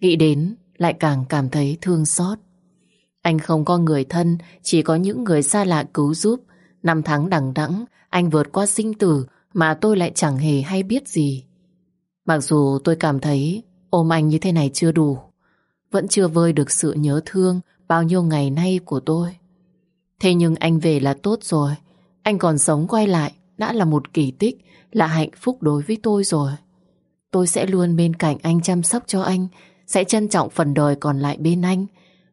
Nghĩ đến, lại càng cảm thấy thương xót. Anh không có người thân, chỉ có những người xa lạ cứu giúp. Năm tháng đằng đẵng, anh vượt qua sinh tử mà tôi lại chẳng hề hay biết gì. Mặc dù tôi cảm thấy ôm anh như thế này chưa đủ, vẫn chưa vơi được sự nhớ thương bao nhiêu ngày nay của tôi. Thế nhưng anh về là tốt rồi, anh còn sống quay lại đã là một kỳ tích, là hạnh phúc đối với tôi rồi. Tôi sẽ luôn bên cạnh anh chăm sóc cho anh, sẽ trân trọng phần đời còn lại bên anh,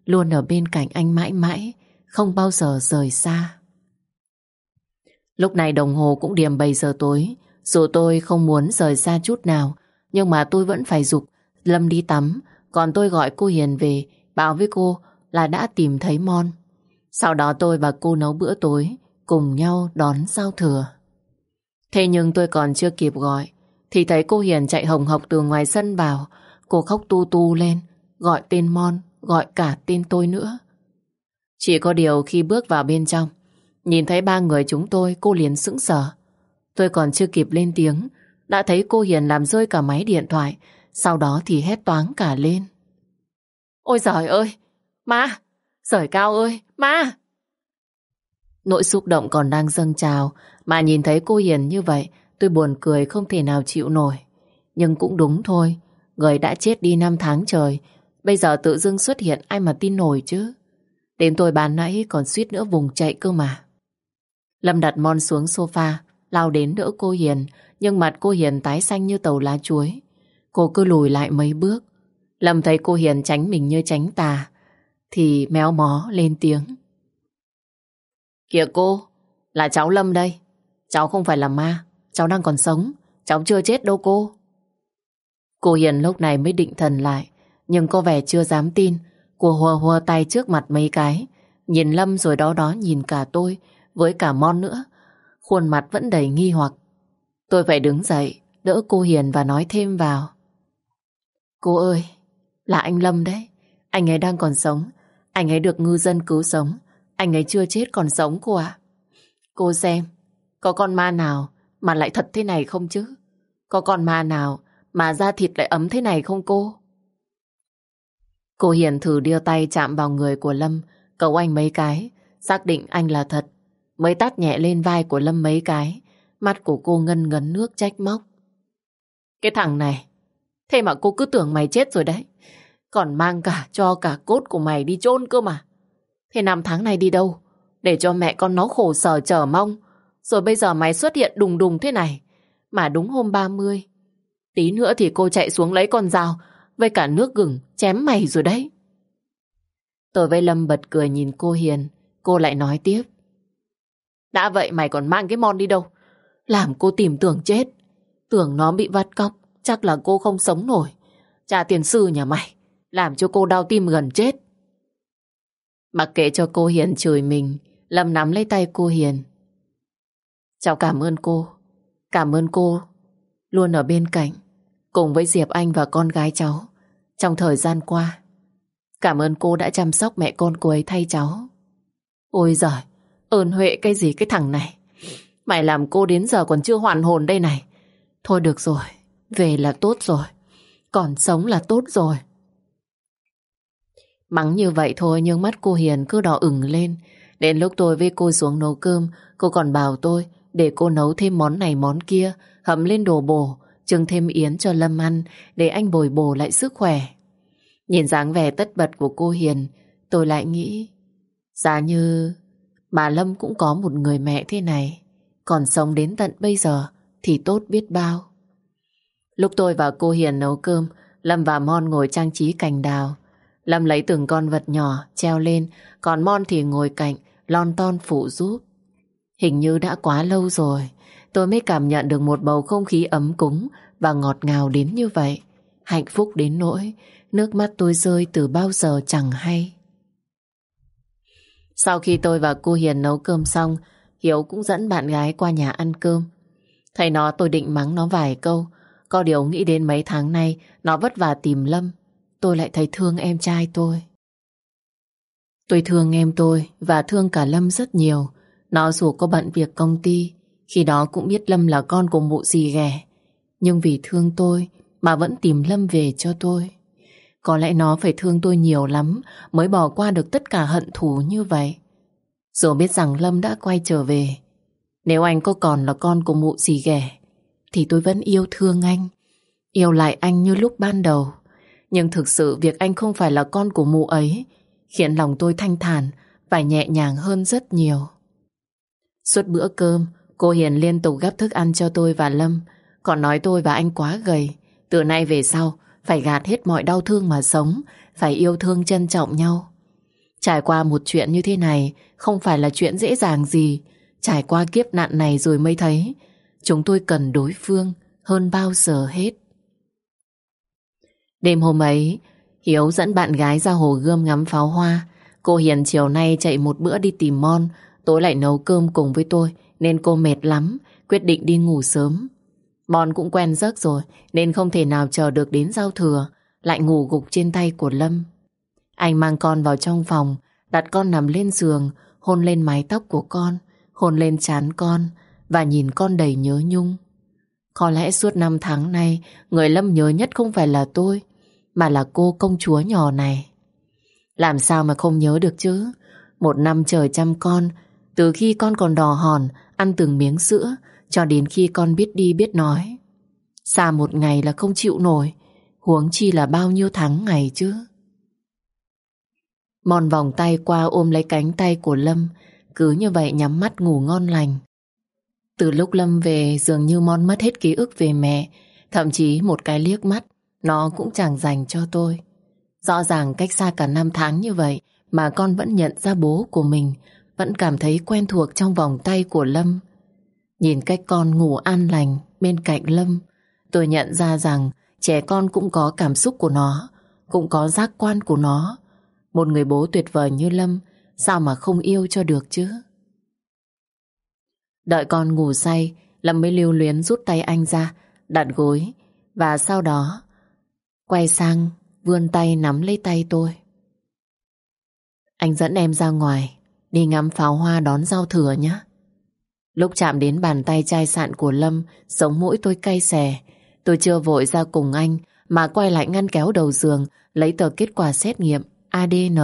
luôn ở bên cạnh anh mãi mãi, không bao giờ rời xa. Lúc này đồng hồ cũng điểm 7 giờ tối, dù tôi không muốn rời xa chút nào, nhưng mà tôi vẫn phải dục Lâm đi tắm, còn tôi gọi cô Hiền về, báo với cô là đã tìm thấy Mon. Sau đó tôi và cô nấu bữa tối, cùng nhau đón giao thừa. Thế nhưng tôi còn chưa kịp gọi, thì thấy cô Hiền chạy hồng hộc từ ngoài sân vào, cô khóc tu tu lên, gọi tên Mon, gọi cả tên tôi nữa. Chỉ có điều khi bước vào bên trong, nhìn thấy ba người chúng tôi, cô liền sững sờ. Tôi còn chưa kịp lên tiếng, đã thấy cô Hiền làm rơi cả máy điện thoại, sau đó thì hét toáng cả lên. Ôi giời ơi, ma, giời cao ơi, ma! Nỗi xúc động còn đang dâng trào, mà nhìn thấy cô Hiền như vậy, tôi buồn cười không thể nào chịu nổi. Nhưng cũng đúng thôi, người đã chết đi năm tháng trời, bây giờ tự dưng xuất hiện ai mà tin nổi chứ. Đến tôi bán nãy còn suýt nữa vùng chạy cơ mà. Lâm đặt mon xuống sofa, lao đến đỡ cô Hiền, nhưng mặt cô Hiền tái xanh như tàu lá chuối. Cô cứ lùi lại mấy bước. Lâm thấy cô Hiền tránh mình như tránh tà, thì méo mó lên tiếng. Kìa cô, là cháu Lâm đây. Cháu không phải là ma, cháu đang còn sống, cháu chưa chết đâu cô. Cô Hiền lúc này mới định thần lại, nhưng có vẻ chưa dám tin. Cô hùa hùa tay trước mặt mấy cái, nhìn Lâm rồi đó đó nhìn cả tôi, với cả Mon nữa. Khuôn mặt vẫn đầy nghi hoặc. Tôi phải đứng dậy, đỡ cô Hiền và nói thêm vào. Cô ơi, là anh Lâm đấy. Anh ấy đang còn sống. Anh ấy được ngư dân cứu sống. Anh ấy chưa chết còn sống cô ạ. Cô xem, có con ma nào mà lại thật thế này không chứ? Có con ma nào mà da thịt lại ấm thế này không cô? Cô Hiền thử đưa tay chạm vào người của Lâm, cầu anh mấy cái, xác định anh là thật. Mới tát nhẹ lên vai của Lâm mấy cái, mắt của cô ngân ngấn nước trách móc. Cái thằng này, thế mà cô cứ tưởng mày chết rồi đấy. Còn mang cả cho cả cốt của mày đi chôn cơ mà. Thế năm tháng này đi đâu? Để cho mẹ con nó khổ sở chờ mong. Rồi bây giờ mày xuất hiện đùng đùng thế này. Mà đúng hôm 30. Tí nữa thì cô chạy xuống lấy con dao với cả nước gừng chém mày rồi đấy. Tôi với Lâm bật cười nhìn cô Hiền. Cô lại nói tiếp. Đã vậy mày còn mang cái mon đi đâu? Làm cô tìm tưởng chết. Tưởng nó bị vắt cóc. Chắc là cô không sống nổi. Trả tiền sư nhà mày. Làm cho cô đau tim gần chết. Mặc kệ cho cô Hiền chửi mình, Lâm nắm lấy tay cô Hiền. Cháu cảm ơn cô. Cảm ơn cô luôn ở bên cạnh, cùng với Diệp Anh và con gái cháu trong thời gian qua. Cảm ơn cô đã chăm sóc mẹ con cô ấy thay cháu. Ôi giời, ơn huệ cái gì cái thằng này. Mày làm cô đến giờ còn chưa hoàn hồn đây này. Thôi được rồi, về là tốt rồi. Còn sống là tốt rồi. Mắng như vậy thôi nhưng mắt cô Hiền cứ đỏ ửng lên. Đến lúc tôi với cô xuống nấu cơm, cô còn bảo tôi để cô nấu thêm món này món kia, hầm lên đồ bổ, trưng thêm yến cho Lâm ăn để anh bồi bổ lại sức khỏe. Nhìn dáng vẻ tất bật của cô Hiền, tôi lại nghĩ, giá như bà Lâm cũng có một người mẹ thế này, còn sống đến tận bây giờ thì tốt biết bao. Lúc tôi và cô Hiền nấu cơm, Lâm và Mon ngồi trang trí cành đào. Lâm lấy từng con vật nhỏ treo lên, còn Mon thì ngồi cạnh, lon ton phụ giúp. Hình như đã quá lâu rồi, tôi mới cảm nhận được một bầu không khí ấm cúng và ngọt ngào đến như vậy. Hạnh phúc đến nỗi, nước mắt tôi rơi từ bao giờ chẳng hay. Sau khi tôi và cô Hiền nấu cơm xong, Hiếu cũng dẫn bạn gái qua nhà ăn cơm. Thầy nó tôi định mắng nó vài câu, có điều nghĩ đến mấy tháng nay nó vất vả tìm Lâm, tôi lại thấy thương em trai tôi. Tôi thương em tôi và thương cả Lâm rất nhiều. Nó dù có bận việc công ty, khi đó cũng biết Lâm là con của mụ gì ghẻ. Nhưng vì thương tôi mà vẫn tìm Lâm về cho tôi. Có lẽ nó phải thương tôi nhiều lắm mới bỏ qua được tất cả hận thù như vậy. Dù biết rằng Lâm đã quay trở về. Nếu anh có còn là con của mụ gì ghẻ, thì tôi vẫn yêu thương anh. Yêu lại anh như lúc ban đầu. Nhưng thực sự việc anh không phải là con của mụ ấy khiến lòng tôi thanh thản và nhẹ nhàng hơn rất nhiều. Suốt bữa cơm, cô Hiền liên tục gấp thức ăn cho tôi và Lâm, còn nói tôi và anh quá gầy. Từ nay về sau, phải gạt hết mọi đau thương mà sống, phải yêu thương trân trọng nhau. Trải qua một chuyện như thế này không phải là chuyện dễ dàng gì. Trải qua kiếp nạn này rồi mới thấy chúng tôi cần đối phương hơn bao giờ hết. Đêm hôm ấy, Hiếu dẫn bạn gái ra hồ gươm ngắm pháo hoa. Cô Hiền chiều nay chạy một bữa đi tìm Mon, tối lại nấu cơm cùng với tôi, nên cô mệt lắm, quyết định đi ngủ sớm. Bọn cũng quen giấc rồi, nên không thể nào chờ được đến giao thừa, lại ngủ gục trên tay của Lâm. Anh mang con vào trong phòng, đặt con nằm lên giường, hôn lên mái tóc của con, hôn lên trán con và nhìn con đầy nhớ nhung. Có lẽ suốt năm tháng nay, người Lâm nhớ nhất không phải là tôi, mà là cô công chúa nhỏ này. Làm sao mà không nhớ được chứ? Một năm trời chăm con, từ khi con còn đỏ hòn, ăn từng miếng sữa, cho đến khi con biết đi biết nói. Xa một ngày là không chịu nổi, huống chi là bao nhiêu tháng ngày chứ. Mòn vòng tay qua ôm lấy cánh tay của Lâm, cứ như vậy nhắm mắt ngủ ngon lành. Từ lúc Lâm về dường như Mon mất hết ký ức về mẹ, thậm chí một cái liếc mắt nó cũng chẳng dành cho tôi. Rõ ràng cách xa cả năm tháng như vậy mà con vẫn nhận ra bố của mình, vẫn cảm thấy quen thuộc trong vòng tay của Lâm. Nhìn cách con ngủ an lành bên cạnh Lâm, tôi nhận ra rằng trẻ con cũng có cảm xúc của nó, cũng có giác quan của nó. Một người bố tuyệt vời như Lâm, sao mà không yêu cho được chứ? Đợi con ngủ say, Lâm mới lưu luyến rút tay anh ra, đặt gối, và sau đó quay sang vươn tay nắm lấy tay tôi. Anh dẫn em ra ngoài, đi ngắm pháo hoa đón giao thừa nhé. Lúc chạm đến bàn tay chai sạn của Lâm, sống mũi tôi cay xè. Tôi chưa vội ra cùng anh, mà quay lại ngăn kéo đầu giường, lấy tờ kết quả xét nghiệm ADN,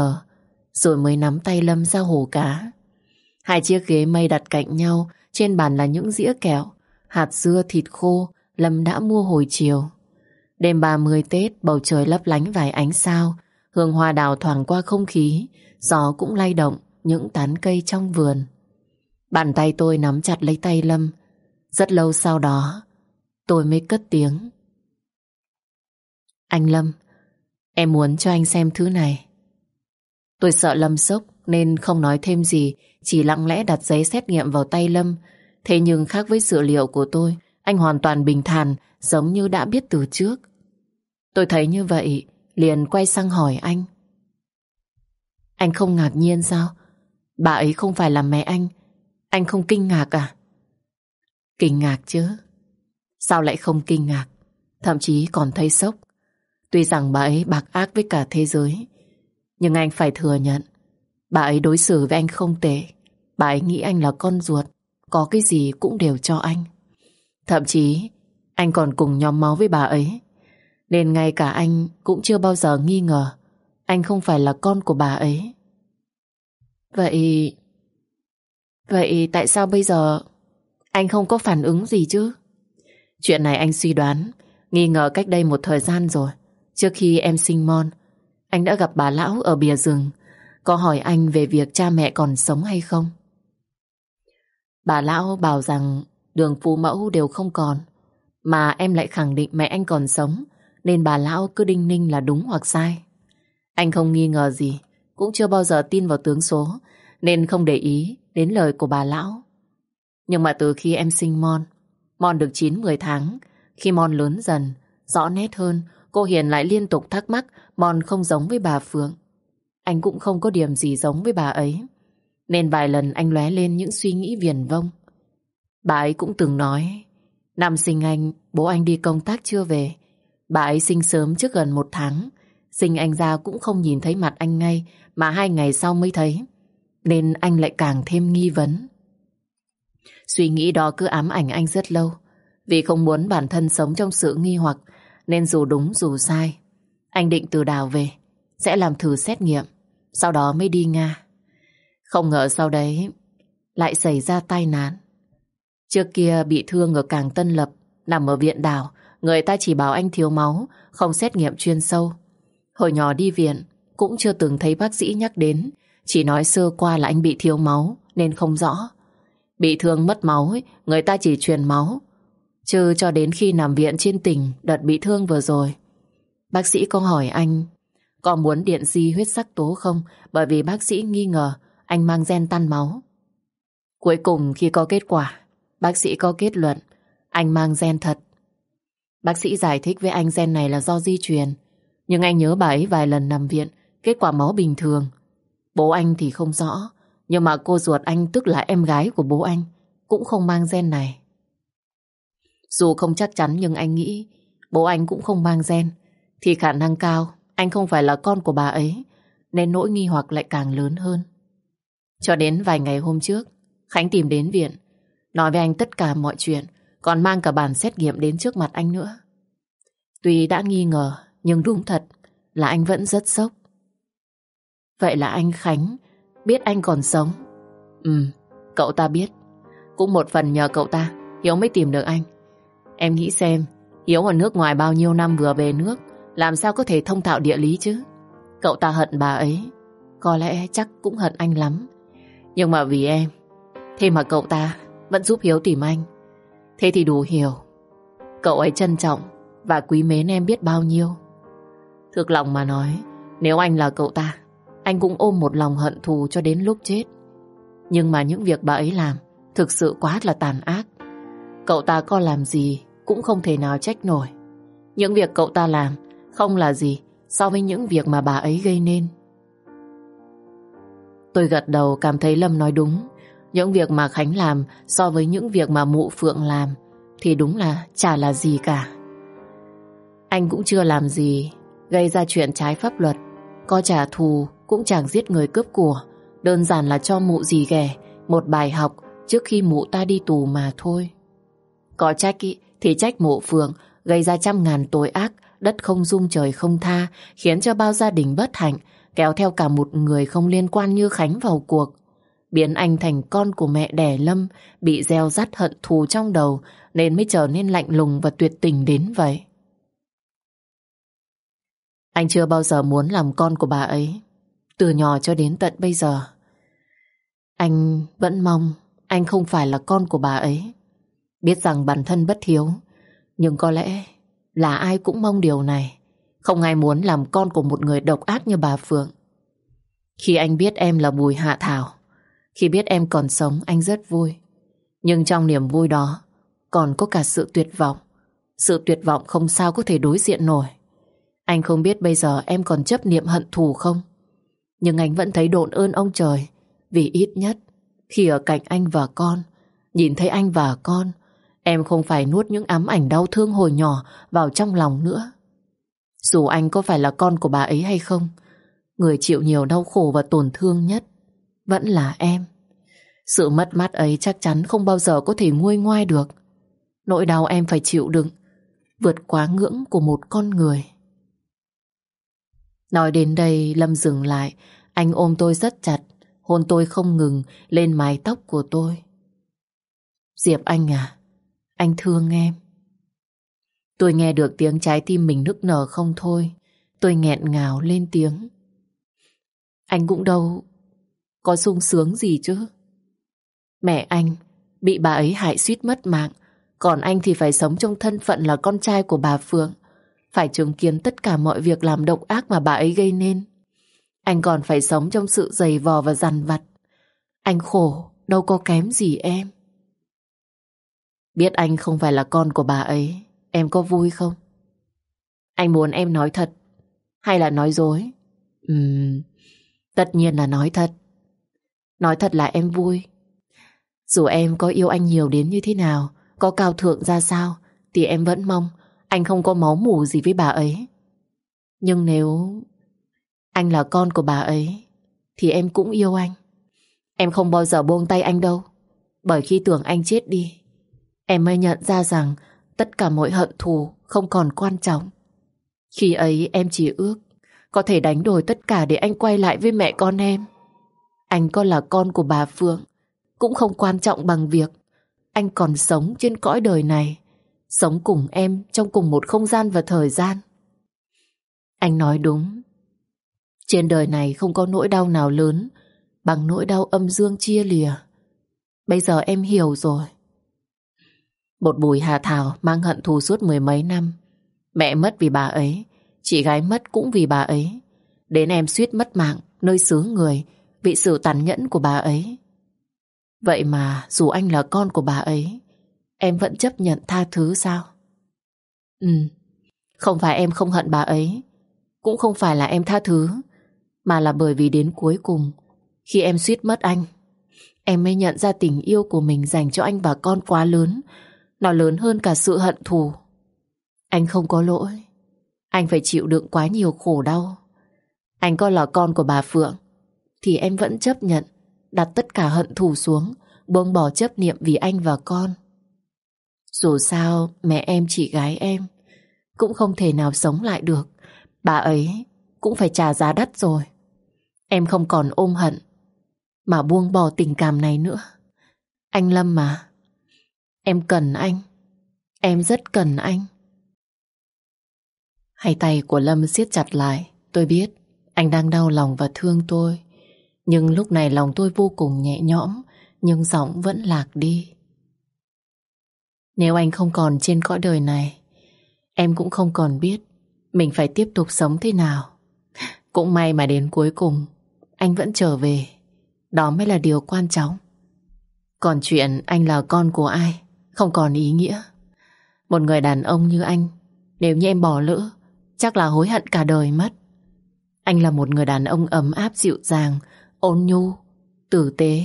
rồi mới nắm tay Lâm ra hồ cá. Hai chiếc ghế mây đặt cạnh nhau, trên bàn là những dĩa kẹo, hạt dưa thịt khô, Lâm đã mua hồi chiều. Đêm 30 Tết, bầu trời lấp lánh vài ánh sao, hương hoa đào thoảng qua không khí, gió cũng lay động những tán cây trong vườn. Bàn tay tôi nắm chặt lấy tay Lâm. Rất lâu sau đó, tôi mới cất tiếng. Anh Lâm, em muốn cho anh xem thứ này. Tôi sợ Lâm sốc nên không nói thêm gì, chỉ lặng lẽ đặt giấy xét nghiệm vào tay Lâm. Thế nhưng khác với sự liệu của tôi, anh hoàn toàn bình thản, giống như đã biết từ trước. Tôi thấy như vậy, liền quay sang hỏi anh. Anh không ngạc nhiên sao? Bà ấy không phải là mẹ anh. Anh không kinh ngạc à? Kinh ngạc chứ. Sao lại không kinh ngạc? Thậm chí còn thấy sốc. Tuy rằng bà ấy bạc ác với cả thế giới, nhưng anh phải thừa nhận, bà ấy đối xử với anh không tệ. Bà ấy nghĩ anh là con ruột, có cái gì cũng đều cho anh. Thậm chí, anh còn cùng nhóm máu với bà ấy. Nên ngay cả anh cũng chưa bao giờ nghi ngờ anh không phải là con của bà ấy. Vậy... Vậy tại sao bây giờ anh không có phản ứng gì chứ? Chuyện này anh suy đoán, nghi ngờ cách đây một thời gian rồi. Trước khi em sinh Mon, anh đã gặp bà lão ở bìa rừng, có hỏi anh về việc cha mẹ còn sống hay không. Bà lão bảo rằng đường phú mẫu đều không còn, mà em lại khẳng định mẹ anh còn sống, nên bà lão cứ đinh ninh là đúng hoặc sai. Anh không nghi ngờ gì, cũng chưa bao giờ tin vào tướng số, nên không để ý đến lời của bà lão. Nhưng mà từ khi em sinh Mon, Mon được 9-10 tháng, khi Mon lớn dần, rõ nét hơn, cô Hiền lại liên tục thắc mắc Mon không giống với bà Phượng. Anh cũng không có điểm gì giống với bà ấy. Nên vài lần anh lóe lên những suy nghĩ viền vông. Bà ấy cũng từng nói, năm sinh anh, bố anh đi công tác chưa về. Bà ấy sinh sớm trước gần một tháng, sinh anh ra cũng không nhìn thấy mặt anh ngay, mà hai ngày sau mới thấy. Nên anh lại càng thêm nghi vấn. Suy nghĩ đó cứ ám ảnh anh rất lâu. Vì không muốn bản thân sống trong sự nghi hoặc, nên dù đúng dù sai, anh định từ đào về, sẽ làm thử xét nghiệm, sau đó mới đi Nga. Không ngờ sau đấy lại xảy ra tai nạn. Trước kia bị thương ở Cảng Tân Lập, nằm ở viện đảo, người ta chỉ bảo anh thiếu máu, không xét nghiệm chuyên sâu. Hồi nhỏ đi viện, cũng chưa từng thấy bác sĩ nhắc đến, chỉ nói sơ qua là anh bị thiếu máu, nên không rõ. Bị thương mất máu, ấy, người ta chỉ truyền máu. Chứ cho đến khi nằm viện trên tỉnh, đợt bị thương vừa rồi. Bác sĩ có hỏi anh, có muốn điện di huyết sắc tố không? Bởi vì bác sĩ nghi ngờ anh mang gen tan máu. Cuối cùng khi có kết quả, bác sĩ có kết luận anh mang gen thật. Bác sĩ giải thích với anh gen này là do di truyền, nhưng anh nhớ bà ấy vài lần nằm viện, kết quả máu bình thường. Bố anh thì không rõ, nhưng mà cô ruột anh tức là em gái của bố anh, cũng không mang gen này. Dù không chắc chắn nhưng anh nghĩ bố anh cũng không mang gen, thì khả năng cao anh không phải là con của bà ấy, nên nỗi nghi hoặc lại càng lớn hơn. Cho đến vài ngày hôm trước, Khánh tìm đến viện, nói với anh tất cả mọi chuyện, còn mang cả bản xét nghiệm đến trước mặt anh nữa. Tuy đã nghi ngờ, nhưng đúng thật là anh vẫn rất sốc. Vậy là anh Khánh biết anh còn sống. Ừ, cậu ta biết. Cũng một phần nhờ cậu ta, Hiếu mới tìm được anh. Em nghĩ xem, Hiếu ở nước ngoài bao nhiêu năm vừa về nước, làm sao có thể thông thạo địa lý chứ? Cậu ta hận bà ấy, có lẽ chắc cũng hận anh lắm. Nhưng mà vì em, thế mà cậu ta vẫn giúp Hiếu tìm anh. Thế thì đủ hiểu. Cậu ấy trân trọng và quý mến em biết bao nhiêu. Thực lòng mà nói, nếu anh là cậu ta, anh cũng ôm một lòng hận thù cho đến lúc chết. Nhưng mà những việc bà ấy làm thực sự quá là tàn ác. Cậu ta có làm gì cũng không thể nào trách nổi. Những việc cậu ta làm không là gì so với những việc mà bà ấy gây nên. Tôi gật đầu cảm thấy Lâm nói đúng. Những việc mà Khánh làm so với những việc mà mụ Phượng làm thì đúng là chả là gì cả. Anh cũng chưa làm gì gây ra chuyện trái pháp luật. Có trả thù cũng chẳng giết người cướp của. Đơn giản là cho mụ gì ghẻ một bài học trước khi mụ ta đi tù mà thôi. Có trách ý, thì trách mụ Phượng gây ra trăm ngàn tội ác, đất không dung trời không tha, khiến cho bao gia đình bất hạnh, kéo theo cả một người không liên quan như Khánh vào cuộc. Biến anh thành con của mẹ đẻ Lâm, bị gieo rắt hận thù trong đầu, nên mới trở nên lạnh lùng và tuyệt tình đến vậy. Anh chưa bao giờ muốn làm con của bà ấy, từ nhỏ cho đến tận bây giờ. Anh vẫn mong anh không phải là con của bà ấy. Biết rằng bản thân bất hiếu, nhưng có lẽ là ai cũng mong điều này. Không ai muốn làm con của một người độc ác như bà Phượng. Khi anh biết em là Bùi Hạ Thảo, khi biết em còn sống, anh rất vui. Nhưng trong niềm vui đó, còn có cả sự tuyệt vọng. Sự tuyệt vọng không sao có thể đối diện nổi. Anh không biết bây giờ em còn chấp niệm hận thù không? Nhưng anh vẫn thấy độn ơn ông trời. Vì ít nhất, khi ở cạnh anh và con, nhìn thấy anh và con, Em không phải nuốt những ám ảnh đau thương hồi nhỏ vào trong lòng nữa. Dù anh có phải là con của bà ấy hay không, người chịu nhiều đau khổ và tổn thương nhất vẫn là em. Sự mất mát ấy chắc chắn không bao giờ có thể nguôi ngoai được. Nỗi đau em phải chịu đựng, vượt quá ngưỡng của một con người. Nói đến đây, Lâm dừng lại, anh ôm tôi rất chặt, hôn tôi không ngừng lên mái tóc của tôi. Diệp anh à, anh thương em. Tôi nghe được tiếng trái tim mình nức nở không thôi. Tôi nghẹn ngào lên tiếng. Anh cũng đâu có sung sướng gì chứ. Mẹ anh bị bà ấy hại suýt mất mạng. Còn anh thì phải sống trong thân phận là con trai của bà Phượng. Phải chứng kiến tất cả mọi việc làm độc ác mà bà ấy gây nên. Anh còn phải sống trong sự dày vò và dằn vặt. Anh khổ, đâu có kém gì em. Biết anh không phải là con của bà ấy, em có vui không? Anh muốn em nói thật, hay là nói dối? Ừm, tất nhiên là nói thật. Nói thật là em vui. Dù em có yêu anh nhiều đến như thế nào, có cao thượng ra sao, thì em vẫn mong anh không có máu mủ gì với bà ấy. Nhưng nếu anh là con của bà ấy, thì em cũng yêu anh. Em không bao giờ buông tay anh đâu. Bởi khi tưởng anh chết đi, em mới nhận ra rằng tất cả mọi hận thù không còn quan trọng. Khi ấy em chỉ ước có thể đánh đổi tất cả để anh quay lại với mẹ con em. Anh có là con của bà Phương, cũng không quan trọng bằng việc anh còn sống trên cõi đời này, sống cùng em trong cùng một không gian và thời gian. Anh nói đúng. Trên đời này không có nỗi đau nào lớn bằng nỗi đau âm dương chia lìa. Bây giờ em hiểu rồi. Một bùi hà thảo mang hận thù suốt mười mấy năm. Mẹ mất vì bà ấy, chị gái mất cũng vì bà ấy. Đến em suýt mất mạng nơi xứ người vì sự tàn nhẫn của bà ấy. Vậy mà dù anh là con của bà ấy, em vẫn chấp nhận tha thứ sao? Ừ, không phải em không hận bà ấy, cũng không phải là em tha thứ, mà là bởi vì đến cuối cùng, khi em suýt mất anh, em mới nhận ra tình yêu của mình dành cho anh và con quá lớn, nó lớn hơn cả sự hận thù. Anh không có lỗi, anh phải chịu đựng quá nhiều khổ đau. Anh coi là con của bà Phượng, thì em vẫn chấp nhận đặt tất cả hận thù xuống, buông bỏ chấp niệm vì anh và con. Dù sao, mẹ em chị gái em cũng không thể nào sống lại được. Bà ấy cũng phải trả giá đắt rồi. Em không còn ôm hận, mà buông bỏ tình cảm này nữa. Anh Lâm mà, em cần anh. Em rất cần anh. Hai tay của Lâm siết chặt lại. Tôi biết anh đang đau lòng và thương tôi. Nhưng lúc này lòng tôi vô cùng nhẹ nhõm, nhưng giọng vẫn lạc đi. Nếu anh không còn trên cõi đời này, em cũng không còn biết mình phải tiếp tục sống thế nào. (laughs) Cũng may mà đến cuối cùng, anh vẫn trở về. Đó mới là điều quan trọng. Còn chuyện anh là con của ai, không còn ý nghĩa. Một người đàn ông như anh, nếu như em bỏ lỡ, chắc là hối hận cả đời mất. Anh là một người đàn ông ấm áp dịu dàng, ôn nhu, tử tế.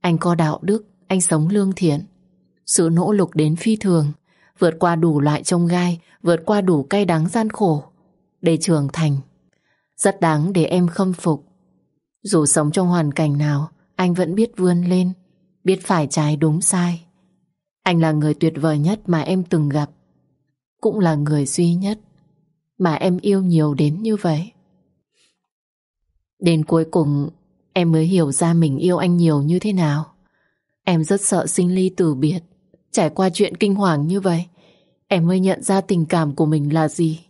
Anh có đạo đức, anh sống lương thiện. Sự nỗ lực đến phi thường, vượt qua đủ loại trông gai, vượt qua đủ cay đắng gian khổ, để trưởng thành. Rất đáng để em khâm phục. Dù sống trong hoàn cảnh nào, anh vẫn biết vươn lên, biết phải trái đúng sai. Anh là người tuyệt vời nhất mà em từng gặp. Cũng là người duy nhất mà em yêu nhiều đến như vậy. Đến cuối cùng Em mới hiểu ra mình yêu anh nhiều như thế nào Em rất sợ sinh ly tử biệt Trải qua chuyện kinh hoàng như vậy, Em mới nhận ra tình cảm của mình là gì.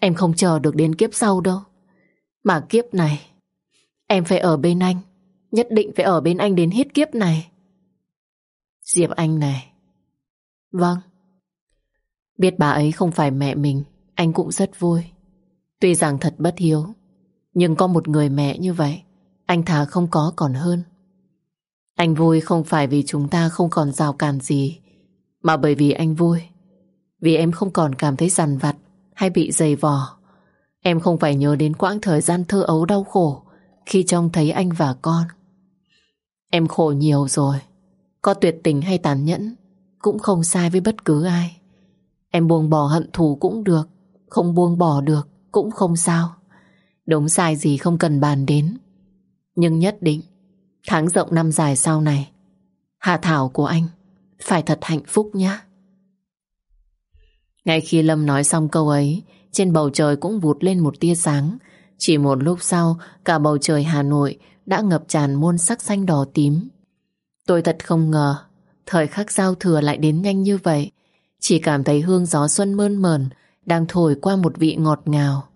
Em không chờ được đến kiếp sau đâu. Mà kiếp này, Em phải ở bên anh, Nhất định phải ở bên anh đến hết kiếp này. Diệp Anh này. Vâng. Biết bà ấy không phải mẹ mình, Anh cũng rất vui. Tuy rằng thật bất hiếu, Nhưng có một người mẹ như vậy, anh thà không có còn hơn. Anh vui không phải vì chúng ta không còn rào cản gì, Mà bởi vì anh vui. Vì em không còn cảm thấy dằn vặt Hay bị dày vò. Em không phải nhớ đến quãng thời gian thơ ấu đau khổ Khi trông thấy anh và con. Em khổ nhiều rồi, Có tuyệt tình hay tàn nhẫn Cũng không sai với bất cứ ai. Em buông bỏ hận thù cũng được, Không buông bỏ được Cũng không sao. Đúng sai gì không cần bàn đến, nhưng nhất định Tháng rộng năm dài sau này Hà Thảo của anh Phải thật hạnh phúc nhé Ngay khi Lâm nói xong câu ấy, Trên bầu trời cũng vụt lên một tia sáng. Chỉ một lúc sau, Cả bầu trời Hà Nội Đã ngập tràn muôn sắc xanh đỏ tím. Tôi thật không ngờ, Thời khắc giao thừa lại đến nhanh như vậy. Chỉ cảm thấy hương gió xuân mơn mờn Đang thổi qua một vị ngọt ngào.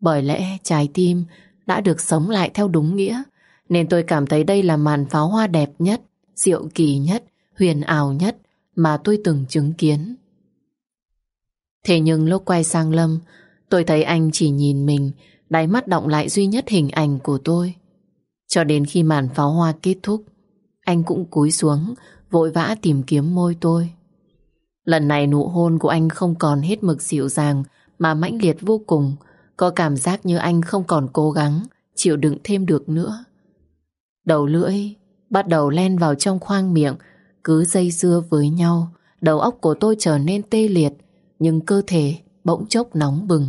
Bởi lẽ trái tim đã được sống lại theo đúng nghĩa nên tôi cảm thấy đây là màn pháo hoa đẹp nhất, diệu kỳ nhất, huyền ảo nhất mà tôi từng chứng kiến. Thế nhưng lúc quay sang Lâm, tôi thấy anh chỉ nhìn mình đáy mắt động lại duy nhất hình ảnh của tôi. Cho đến khi màn pháo hoa kết thúc, anh cũng cúi xuống, vội vã tìm kiếm môi tôi. Lần này nụ hôn của anh không còn hết mực dịu dàng mà mãnh liệt vô cùng, có cảm giác như anh không còn cố gắng chịu đựng thêm được nữa. Đầu lưỡi bắt đầu len vào trong khoang miệng, cứ dây dưa với nhau, đầu óc của tôi trở nên tê liệt, nhưng cơ thể bỗng chốc nóng bừng.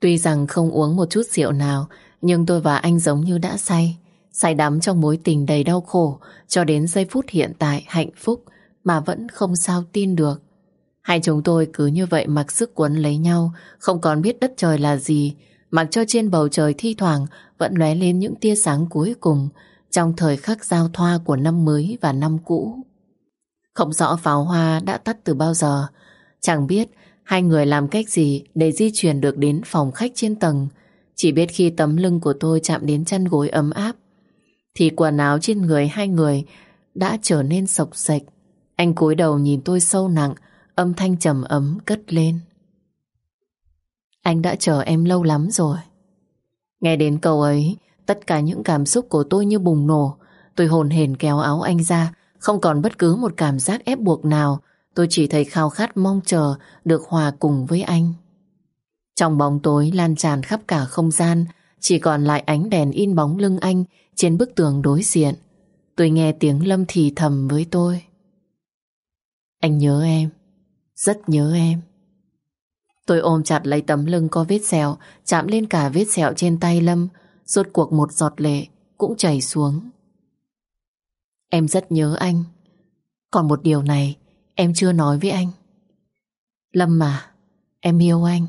Tuy rằng không uống một chút rượu nào, nhưng tôi và anh giống như đã say, say đắm trong mối tình đầy đau khổ cho đến giây phút hiện tại hạnh phúc mà vẫn không sao tin được. Hai chúng tôi cứ như vậy mặc sức quấn lấy nhau, không còn biết đất trời là gì, mặc cho trên bầu trời thi thoảng vẫn lóe lên những tia sáng cuối cùng trong thời khắc giao thoa của năm mới và năm cũ. Không rõ pháo hoa đã tắt từ bao giờ, chẳng biết hai người làm cách gì để di chuyển được đến phòng khách trên tầng. Chỉ biết khi tấm lưng của tôi chạm đến chân gối ấm áp, thì quần áo trên người hai người đã trở nên sộc sạch. Anh cúi đầu nhìn tôi sâu nặng, âm thanh trầm ấm cất lên. Anh đã chờ em lâu lắm rồi. Nghe đến câu ấy, tất cả những cảm xúc của tôi như bùng nổ. Tôi hồn hển kéo áo anh ra, không còn bất cứ một cảm giác ép buộc nào. Tôi chỉ thấy khao khát mong chờ được hòa cùng với anh. Trong bóng tối lan tràn khắp cả không gian, chỉ còn lại ánh đèn in bóng lưng anh trên bức tường đối diện. Tôi nghe tiếng Lâm thì thầm với tôi. Anh nhớ em, rất nhớ em. Tôi ôm chặt lấy tấm lưng có vết sẹo, chạm lên cả vết sẹo trên tay Lâm, rốt cuộc một giọt lệ cũng chảy xuống. Em rất nhớ anh. Còn một điều này em chưa nói với anh. Lâm mà, em yêu anh.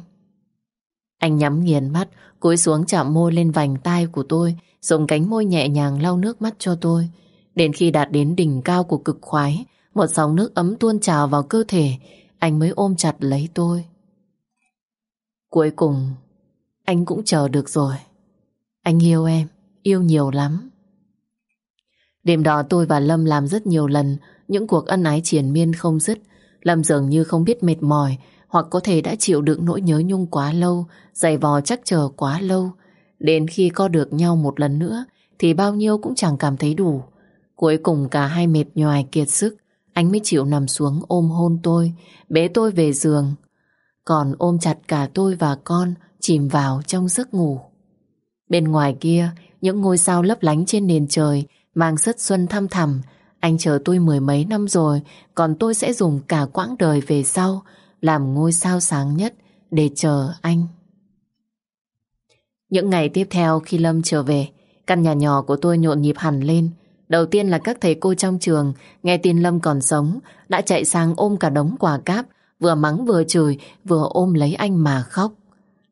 Anh nhắm nghiền mắt, cúi xuống chạm môi lên vành tai của tôi, dùng cánh môi nhẹ nhàng lau nước mắt cho tôi. Đến khi đạt đến đỉnh cao của cực khoái, một dòng nước ấm tuôn trào vào cơ thể, anh mới ôm chặt lấy tôi. Cuối cùng, anh cũng chờ được rồi. Anh yêu em, yêu nhiều lắm. Đêm đó tôi và Lâm làm rất nhiều lần những cuộc ân ái triển miên không dứt. Lâm dường như không biết mệt mỏi hoặc có thể đã chịu đựng nỗi nhớ nhung quá lâu, dày vò chắc chờ quá lâu. Đến khi co được nhau một lần nữa thì bao nhiêu cũng chẳng cảm thấy đủ. Cuối cùng cả hai mệt nhoài kiệt sức, anh mới chịu nằm xuống ôm hôn tôi, bế tôi về giường. Còn ôm chặt cả tôi và con chìm vào trong giấc ngủ. Bên ngoài kia, những ngôi sao lấp lánh trên nền trời mang sức xuân thăm thẳm. Anh chờ tôi mười mấy năm rồi, còn tôi sẽ dùng cả quãng đời về sau làm ngôi sao sáng nhất để chờ anh. Những ngày tiếp theo khi Lâm trở về, căn nhà nhỏ của tôi nhộn nhịp hẳn lên. Đầu tiên là các thầy cô trong trường nghe tin Lâm còn sống đã chạy sang ôm cả đống quà cáp vừa mắng vừa chửi vừa ôm lấy anh mà khóc.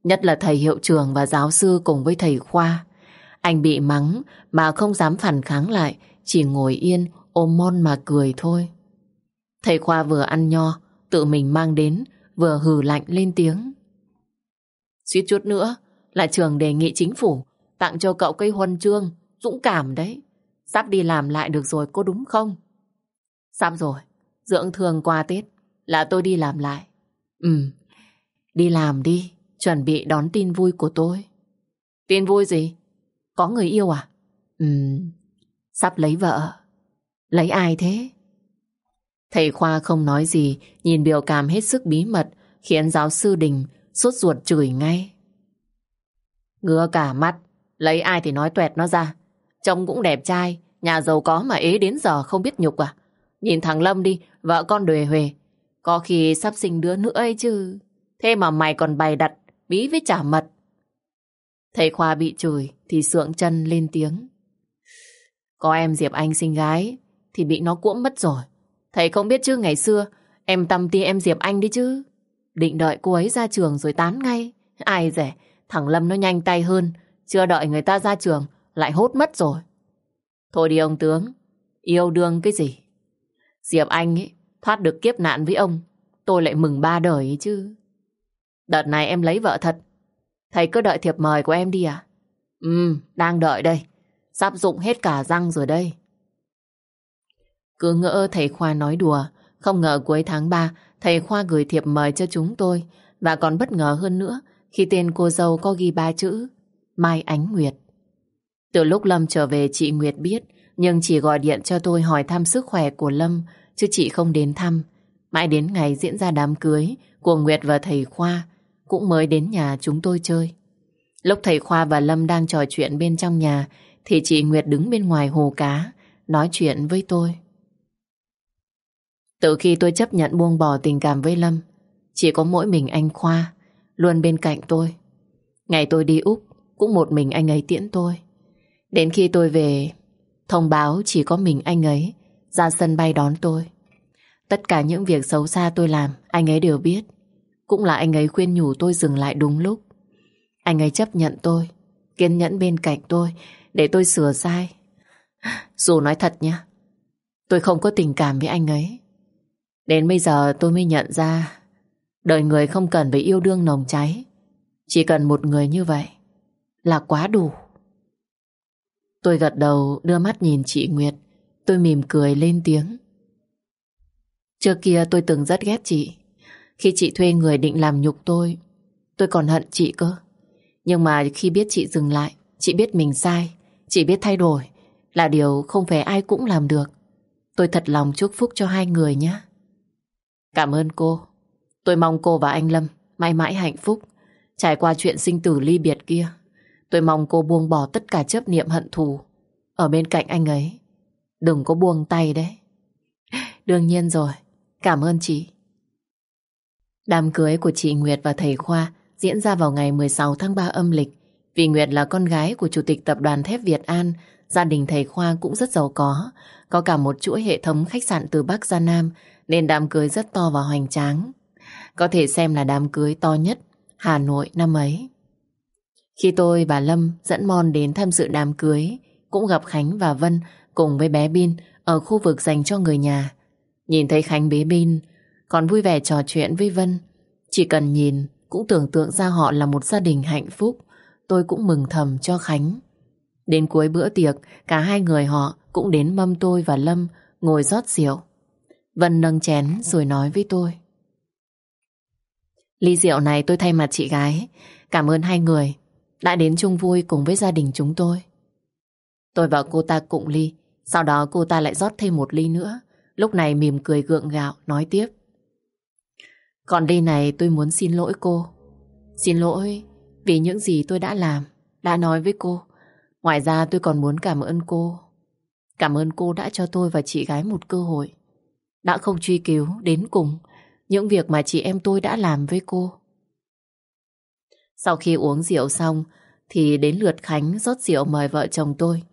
Nhất là thầy hiệu trưởng và giáo sư cùng với thầy Khoa. Anh bị mắng mà không dám phản kháng lại, chỉ ngồi yên ôm mon mà cười thôi. Thầy Khoa vừa ăn nho, tự mình mang đến, vừa hừ lạnh lên tiếng. Suýt chút nữa là trường đề nghị chính phủ tặng cho cậu cây huân chương, dũng cảm đấy. Sắp đi làm lại được rồi có đúng không? Sắp rồi, dưỡng thường qua Tết là tôi đi làm lại. Ừ, đi làm đi, chuẩn bị đón tin vui của tôi. Tin vui gì? Có người yêu à? Ừ, sắp lấy vợ. Lấy ai thế? Thầy Khoa không nói gì, nhìn biểu cảm hết sức bí mật, khiến giáo sư Đình sốt ruột chửi ngay. Ngứa cả mắt, lấy ai thì nói tuẹt nó ra. Trông cũng đẹp trai, nhà giàu có mà ế đến giờ không biết nhục à. Nhìn thằng Lâm đi, vợ con đuề huề. Có khi sắp sinh đứa nữa ấy chứ. Thế mà mày còn bày đặt, bí với trả mật. Thầy Khoa bị chửi thì sượng chân lên tiếng. Có em Diệp Anh sinh gái thì bị nó cuỗm mất rồi. Thầy không biết chứ ngày xưa em tâm ti em Diệp Anh đi chứ. Định đợi cô ấy ra trường rồi tán ngay. Ai rẻ, thằng Lâm nó nhanh tay hơn. Chưa đợi người ta ra trường lại hốt mất rồi. Thôi đi ông tướng, yêu đương cái gì? Diệp Anh ấy thoát được kiếp nạn với ông, tôi lại mừng ba đời chứ. Đợt này em lấy vợ thật, thầy cứ đợi thiệp mời của em đi à? Ừ, đang đợi đây, sắp dụng hết cả răng rồi đây. Cứ ngỡ thầy Khoa nói đùa, không ngờ cuối tháng 3 thầy Khoa gửi thiệp mời cho chúng tôi và còn bất ngờ hơn nữa khi tên cô dâu có ghi ba chữ Mai Ánh Nguyệt. Từ lúc Lâm trở về chị Nguyệt biết nhưng chỉ gọi điện cho tôi hỏi thăm sức khỏe của Lâm chứ chị không đến thăm. Mãi đến ngày diễn ra đám cưới của Nguyệt và thầy Khoa, cũng mới đến nhà chúng tôi chơi. Lúc thầy Khoa và Lâm đang trò chuyện bên trong nhà, thì chị Nguyệt đứng bên ngoài hồ cá, nói chuyện với tôi. Từ khi tôi chấp nhận buông bỏ tình cảm với Lâm, chỉ có mỗi mình anh Khoa, luôn bên cạnh tôi. Ngày tôi đi Úc, cũng một mình anh ấy tiễn tôi. Đến khi tôi về, thông báo chỉ có mình anh ấy ra sân bay đón tôi. Tất cả những việc xấu xa tôi làm anh ấy đều biết. Cũng là anh ấy khuyên nhủ tôi dừng lại đúng lúc. Anh ấy chấp nhận tôi, kiên nhẫn bên cạnh tôi để tôi sửa sai. Dù nói thật nhá, tôi không có tình cảm với anh ấy. Đến bây giờ tôi mới nhận ra đời người không cần phải yêu đương nồng cháy. Chỉ cần một người như vậy là quá đủ. Tôi gật đầu đưa mắt nhìn chị Nguyệt. Tôi mỉm cười lên tiếng. Trước kia tôi từng rất ghét chị. Khi chị thuê người định làm nhục tôi, tôi còn hận chị cơ. Nhưng mà khi biết chị dừng lại, chị biết mình sai, chị biết thay đổi, là điều không phải ai cũng làm được. Tôi thật lòng chúc phúc cho hai người nhé. Cảm ơn cô. Tôi mong cô và anh Lâm mãi mãi hạnh phúc, trải qua chuyện sinh tử ly biệt kia. Tôi mong cô buông bỏ tất cả chấp niệm hận thù ở bên cạnh anh ấy. Đừng có buông tay đấy. Đương nhiên rồi, cảm ơn chị. Đám cưới của chị Nguyệt và thầy Khoa diễn ra vào ngày 16 tháng 3 âm lịch. Vì Nguyệt là con gái của chủ tịch tập đoàn thép Việt An, gia đình thầy Khoa cũng rất giàu có, có cả một chuỗi hệ thống khách sạn từ Bắc ra Nam, nên đám cưới rất to và hoành tráng. Có thể xem là đám cưới to nhất Hà Nội năm ấy. Khi tôi và Lâm dẫn Mon đến tham dự đám cưới, cũng gặp Khánh và Vân cùng với bé Bin ở khu vực dành cho người nhà. Nhìn thấy Khánh bé Bin, còn vui vẻ trò chuyện với Vân. Chỉ cần nhìn, cũng tưởng tượng ra họ là một gia đình hạnh phúc. Tôi cũng mừng thầm cho Khánh. Đến cuối bữa tiệc, cả hai người họ cũng đến mâm tôi và Lâm ngồi rót rượu. Vân nâng chén rồi nói với tôi. Ly rượu này tôi thay mặt chị gái. Cảm ơn hai người đã đến chung vui cùng với gia đình chúng tôi. Tôi và cô ta cụng ly, sau đó cô ta lại rót thêm một ly nữa. Lúc này mỉm cười gượng gạo, nói tiếp. Còn ly này tôi muốn xin lỗi cô. Xin lỗi vì những gì tôi đã làm, đã nói với cô. Ngoài ra tôi còn muốn cảm ơn cô. Cảm ơn cô đã cho tôi và chị gái một cơ hội. Đã không truy cứu đến cùng những việc mà chị em tôi đã làm với cô. Sau khi uống rượu xong thì đến lượt Khánh rót rượu mời vợ chồng tôi.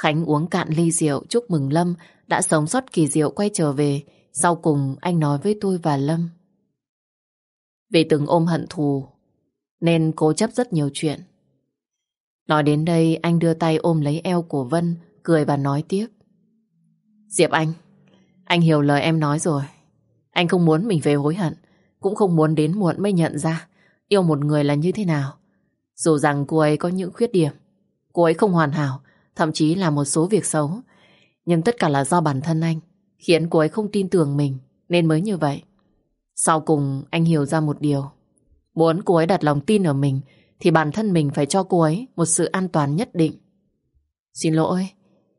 Khánh uống cạn ly rượu chúc mừng Lâm đã sống sót kỳ diệu quay trở về. Sau cùng anh nói với tôi và Lâm. Vì từng ôm hận thù nên cố chấp rất nhiều chuyện. Nói đến đây anh đưa tay ôm lấy eo của Vân cười và nói tiếp. Diệp Anh, anh hiểu lời em nói rồi. Anh không muốn mình về hối hận, cũng không muốn đến muộn mới nhận ra yêu một người là như thế nào. Dù rằng cô ấy có những khuyết điểm, cô ấy không hoàn hảo, thậm chí là một số việc xấu. Nhưng tất cả là do bản thân anh, khiến cô ấy không tin tưởng mình, nên mới như vậy. Sau cùng anh hiểu ra một điều. Muốn cô ấy đặt lòng tin ở mình, thì bản thân mình phải cho cô ấy một sự an toàn nhất định. Xin lỗi,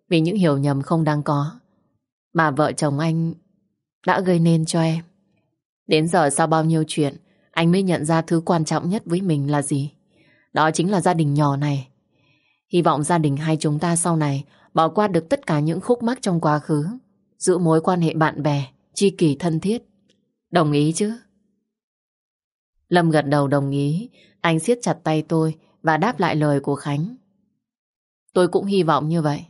vì những hiểu nhầm không đáng có, mà vợ chồng anh đã gây nên cho em. Đến giờ sau bao nhiêu chuyện, anh mới nhận ra thứ quan trọng nhất với mình là gì. Đó chính là gia đình nhỏ này. Hy vọng gia đình hai chúng ta sau này bỏ qua được tất cả những khúc mắc trong quá khứ, giữ mối quan hệ bạn bè, tri kỷ thân thiết. Đồng ý chứ? Lâm gật đầu đồng ý, anh siết chặt tay tôi và đáp lại lời của Khánh. Tôi cũng hy vọng như vậy.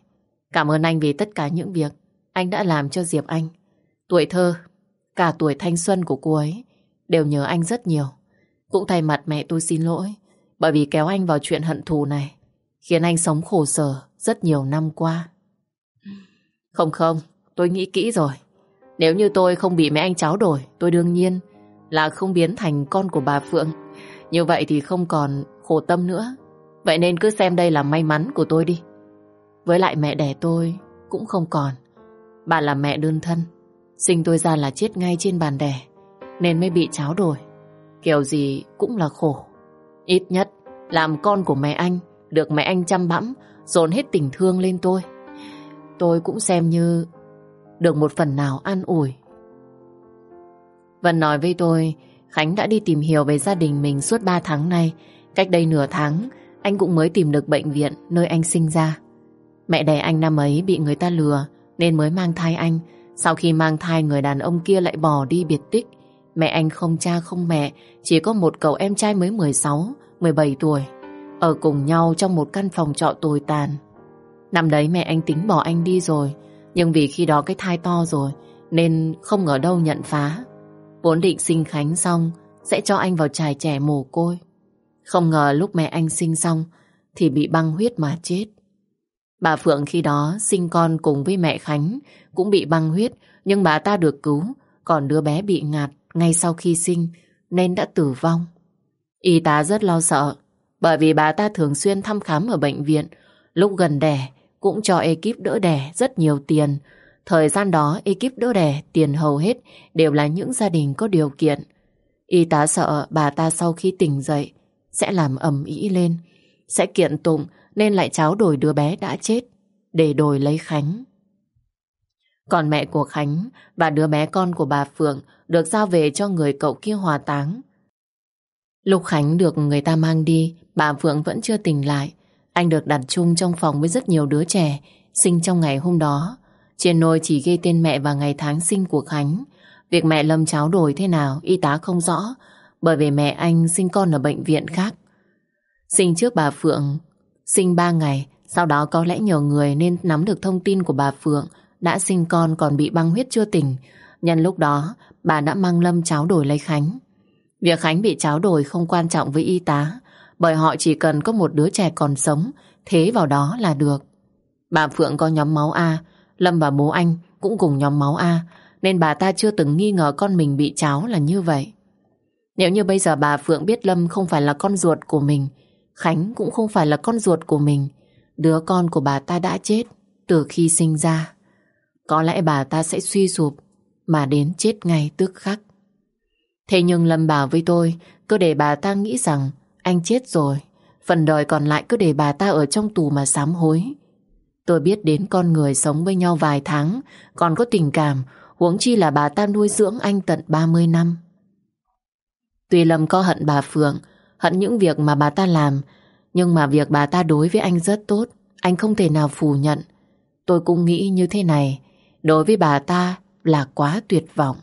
Cảm ơn anh vì tất cả những việc anh đã làm cho Diệp Anh. Tuổi thơ, cả tuổi thanh xuân của cô ấy đều nhớ anh rất nhiều. Cũng thay mặt mẹ tôi xin lỗi bởi vì kéo anh vào chuyện hận thù này khiến anh sống khổ sở rất nhiều năm qua. Không không, tôi nghĩ kỹ rồi. Nếu như tôi không bị mẹ anh cháu đổi, tôi đương nhiên là không biến thành con của bà Phượng. Như vậy thì không còn khổ tâm nữa. Vậy nên cứ xem đây là may mắn của tôi đi. Với lại mẹ đẻ tôi cũng không còn. Bà là mẹ đơn thân. Sinh tôi ra là chết ngay trên bàn đẻ nên mới bị cháu đổi. Kiểu gì cũng là khổ. Ít nhất làm con của mẹ anh, được mẹ anh chăm bẵm, dồn hết tình thương lên tôi. Tôi cũng xem như được một phần nào an ủi. Vân nói với tôi, Khánh đã đi tìm hiểu về gia đình mình suốt 3 tháng nay. Cách đây nửa tháng, anh cũng mới tìm được bệnh viện nơi anh sinh ra. Mẹ đẻ anh năm ấy bị người ta lừa nên mới mang thai anh. Sau khi mang thai người đàn ông kia lại bỏ đi biệt tích. Mẹ anh không cha không mẹ, chỉ có một cậu em trai mới 16, 17 tuổi. Ở cùng nhau trong một căn phòng trọ tồi tàn. Năm đấy mẹ anh tính bỏ anh đi rồi, nhưng vì khi đó cái thai to rồi nên không ngờ đâu nhận phá. Vốn định sinh Khánh xong sẽ cho anh vào trại trẻ mồ côi. Không ngờ lúc mẹ anh sinh xong thì bị băng huyết mà chết. Bà Phượng khi đó sinh con cùng với mẹ Khánh cũng bị băng huyết nhưng bà ta được cứu còn đứa bé bị ngạt ngay sau khi sinh nên đã tử vong. Y tá rất lo sợ bởi vì bà ta thường xuyên thăm khám ở bệnh viện lúc gần đẻ cũng cho ekip đỡ đẻ rất nhiều tiền. Thời gian đó ekip đỡ đẻ tiền hầu hết đều là những gia đình có điều kiện. Y tá sợ bà ta sau khi tỉnh dậy sẽ làm ầm ĩ lên, sẽ kiện tụng nên lại cháo đổi đứa bé đã chết để đổi lấy Khánh. Còn mẹ của Khánh và đứa bé con của bà Phượng được giao về cho người cậu kia hòa táng. Lúc Khánh được người ta mang đi, bà Phượng vẫn chưa tỉnh lại. Anh được đặt chung trong phòng với rất nhiều đứa trẻ sinh trong ngày hôm đó. Trên nôi chỉ ghi tên mẹ và ngày tháng sinh của Khánh. Việc mẹ Lâm cháo đổi thế nào y tá không rõ bởi vì mẹ anh sinh con ở bệnh viện khác. Sinh trước bà Phượng, sinh 3 ngày, sau đó có lẽ nhờ người nên nắm được thông tin của bà Phượng đã sinh con còn bị băng huyết chưa tỉnh. Nhân lúc đó, bà đã mang Lâm cháo đổi lấy Khánh. Việc Khánh bị cháo đổi không quan trọng với y tá, bởi họ chỉ cần có một đứa trẻ còn sống, thế vào đó là được. Bà Phượng có nhóm máu A, Lâm và bố anh cũng cùng nhóm máu A, nên bà ta chưa từng nghi ngờ con mình bị cháo là như vậy. Nếu như bây giờ bà Phượng biết Lâm không phải là con ruột của mình, Khánh cũng không phải là con ruột của mình, đứa con của bà ta đã chết từ khi sinh ra. Có lẽ bà ta sẽ suy sụp mà đến chết ngay tức khắc. Thế nhưng Lâm bảo với tôi, cứ để bà ta nghĩ rằng anh chết rồi. Phần đời còn lại cứ để bà ta ở trong tù mà sám hối. Tôi biết đến con người sống với nhau vài tháng, còn có tình cảm, huống chi là bà ta nuôi dưỡng anh tận 30 năm. Tuy Lâm có hận bà Phượng, hận những việc mà bà ta làm, nhưng mà việc bà ta đối với anh rất tốt, anh không thể nào phủ nhận. Tôi cũng nghĩ như thế này, đối với bà ta là quá tuyệt vọng.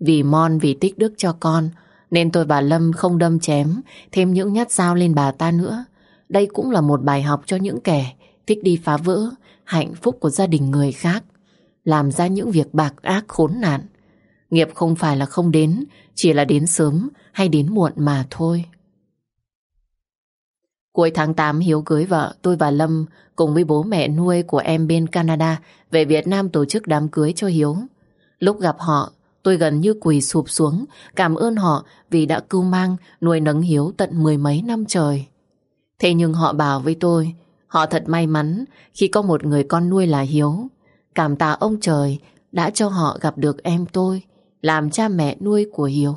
Vì Mon vì tích đức cho con nên tôi và Lâm không đâm chém thêm những nhát dao lên bà ta nữa. Đây cũng là một bài học cho những kẻ thích đi phá vỡ hạnh phúc của gia đình người khác. Làm ra những việc bạc ác khốn nạn. Nghiệp không phải là không đến, chỉ là đến sớm hay đến muộn mà thôi. Cuối tháng 8 Hiếu cưới vợ, tôi và Lâm cùng với bố mẹ nuôi của em bên Canada về Việt Nam tổ chức đám cưới cho Hiếu. Lúc gặp họ, Tôi gần như quỳ sụp xuống, cảm ơn họ vì đã cưu mang, nuôi nấng Hiếu tận mười mấy năm trời. Thế nhưng họ bảo với tôi, họ thật may mắn khi có một người con nuôi là Hiếu. Cảm tạ ông trời đã cho họ gặp được em tôi, làm cha mẹ nuôi của Hiếu.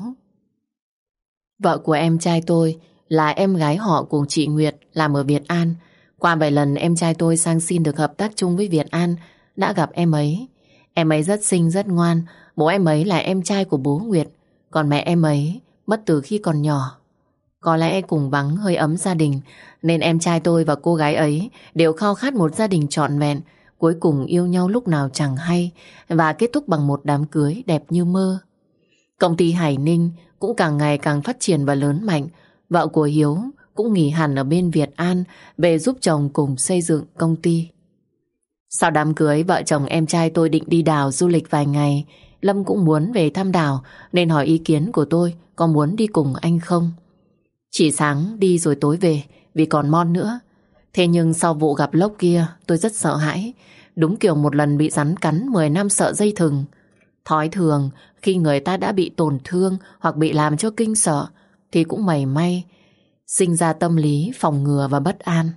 Vợ của em trai tôi là em gái họ của chị Nguyệt làm ở Việt An. Qua vài lần em trai tôi sang xin được hợp tác chung với Việt An, đã gặp em ấy. Em ấy rất xinh, rất ngoan, Bố em ấy là em trai của bố Nguyệt, còn mẹ em ấy mất từ khi còn nhỏ. Có lẽ cùng vắng hơi ấm gia đình, nên em trai tôi và cô gái ấy đều khao khát một gia đình trọn vẹn, cuối cùng yêu nhau lúc nào chẳng hay và kết thúc bằng một đám cưới đẹp như mơ. Công ty Hải Ninh cũng càng ngày càng phát triển và lớn mạnh. Vợ của Hiếu cũng nghỉ hẳn ở bên Việt An về giúp chồng cùng xây dựng công ty. Sau đám cưới, vợ chồng em trai tôi định đi đảo du lịch vài ngày Lâm cũng muốn về thăm đảo, nên hỏi ý kiến của tôi, có muốn đi cùng anh không. Chỉ sáng đi rồi tối về, vì còn mon nữa. Thế nhưng sau vụ gặp lốc kia, tôi rất sợ hãi. Đúng kiểu một lần bị rắn cắn 10 năm sợ dây thừng. Thói thường, khi người ta đã bị tổn thương hoặc bị làm cho kinh sợ, thì cũng mày may sinh ra tâm lý phòng ngừa và bất an.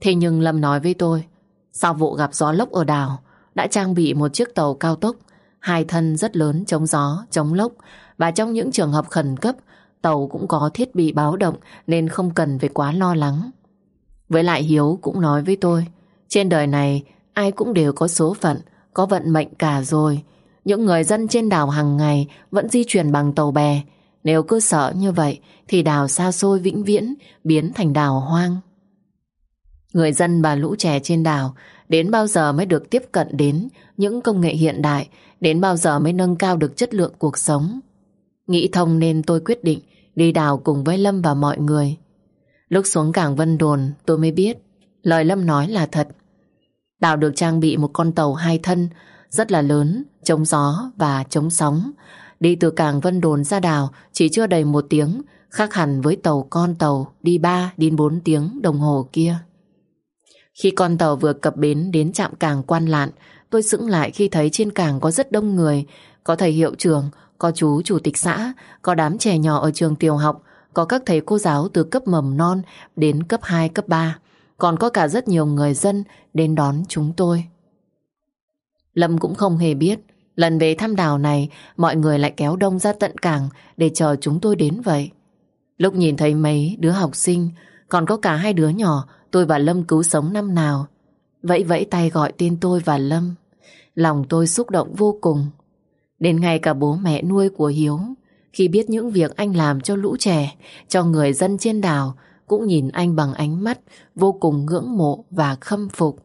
Thế nhưng Lâm nói với tôi, sau vụ gặp gió lốc ở đảo, đã trang bị một chiếc tàu cao tốc Hai thân rất lớn chống gió, chống lốc và trong những trường hợp khẩn cấp tàu cũng có thiết bị báo động nên không cần phải quá lo lắng. Với lại Hiếu cũng nói với tôi, trên đời này ai cũng đều có số phận, có vận mệnh cả rồi. Những người dân trên đảo hàng ngày vẫn di chuyển bằng tàu bè. Nếu cứ sợ như vậy thì đảo xa xôi vĩnh viễn biến thành đảo hoang. Người dân và lũ trẻ trên đảo đến bao giờ mới được tiếp cận đến những công nghệ hiện đại, đến bao giờ mới nâng cao được chất lượng cuộc sống. Nghĩ thông nên tôi quyết định đi đào cùng với Lâm và mọi người. Lúc xuống cảng Vân Đồn tôi mới biết lời Lâm nói là thật. Đào được trang bị một con tàu hai thân rất là lớn, chống gió và chống sóng. Đi từ cảng Vân Đồn ra đảo chỉ chưa đầy một tiếng, khác hẳn với tàu con tàu đi 3 đến 4 tiếng đồng hồ kia. Khi con tàu vừa cập bến đến trạm cảng quan lạn, tôi sững lại khi thấy trên cảng có rất đông người, có thầy hiệu trưởng, có chú chủ tịch xã, có đám trẻ nhỏ ở trường tiểu học, có các thầy cô giáo từ cấp mầm non đến cấp 2, cấp 3, còn có cả rất nhiều người dân đến đón chúng tôi. Lâm cũng không hề biết, lần về thăm đảo này, mọi người lại kéo đông ra tận cảng để chờ chúng tôi đến vậy. Lúc nhìn thấy mấy đứa học sinh, còn có cả hai đứa nhỏ tôi và Lâm cứu sống năm nào. Vẫy vẫy tay gọi tên tôi và Lâm. Lòng tôi xúc động vô cùng. Đến ngay cả bố mẹ nuôi của Hiếu, khi biết những việc anh làm cho lũ trẻ, cho người dân trên đảo, cũng nhìn anh bằng ánh mắt vô cùng ngưỡng mộ và khâm phục.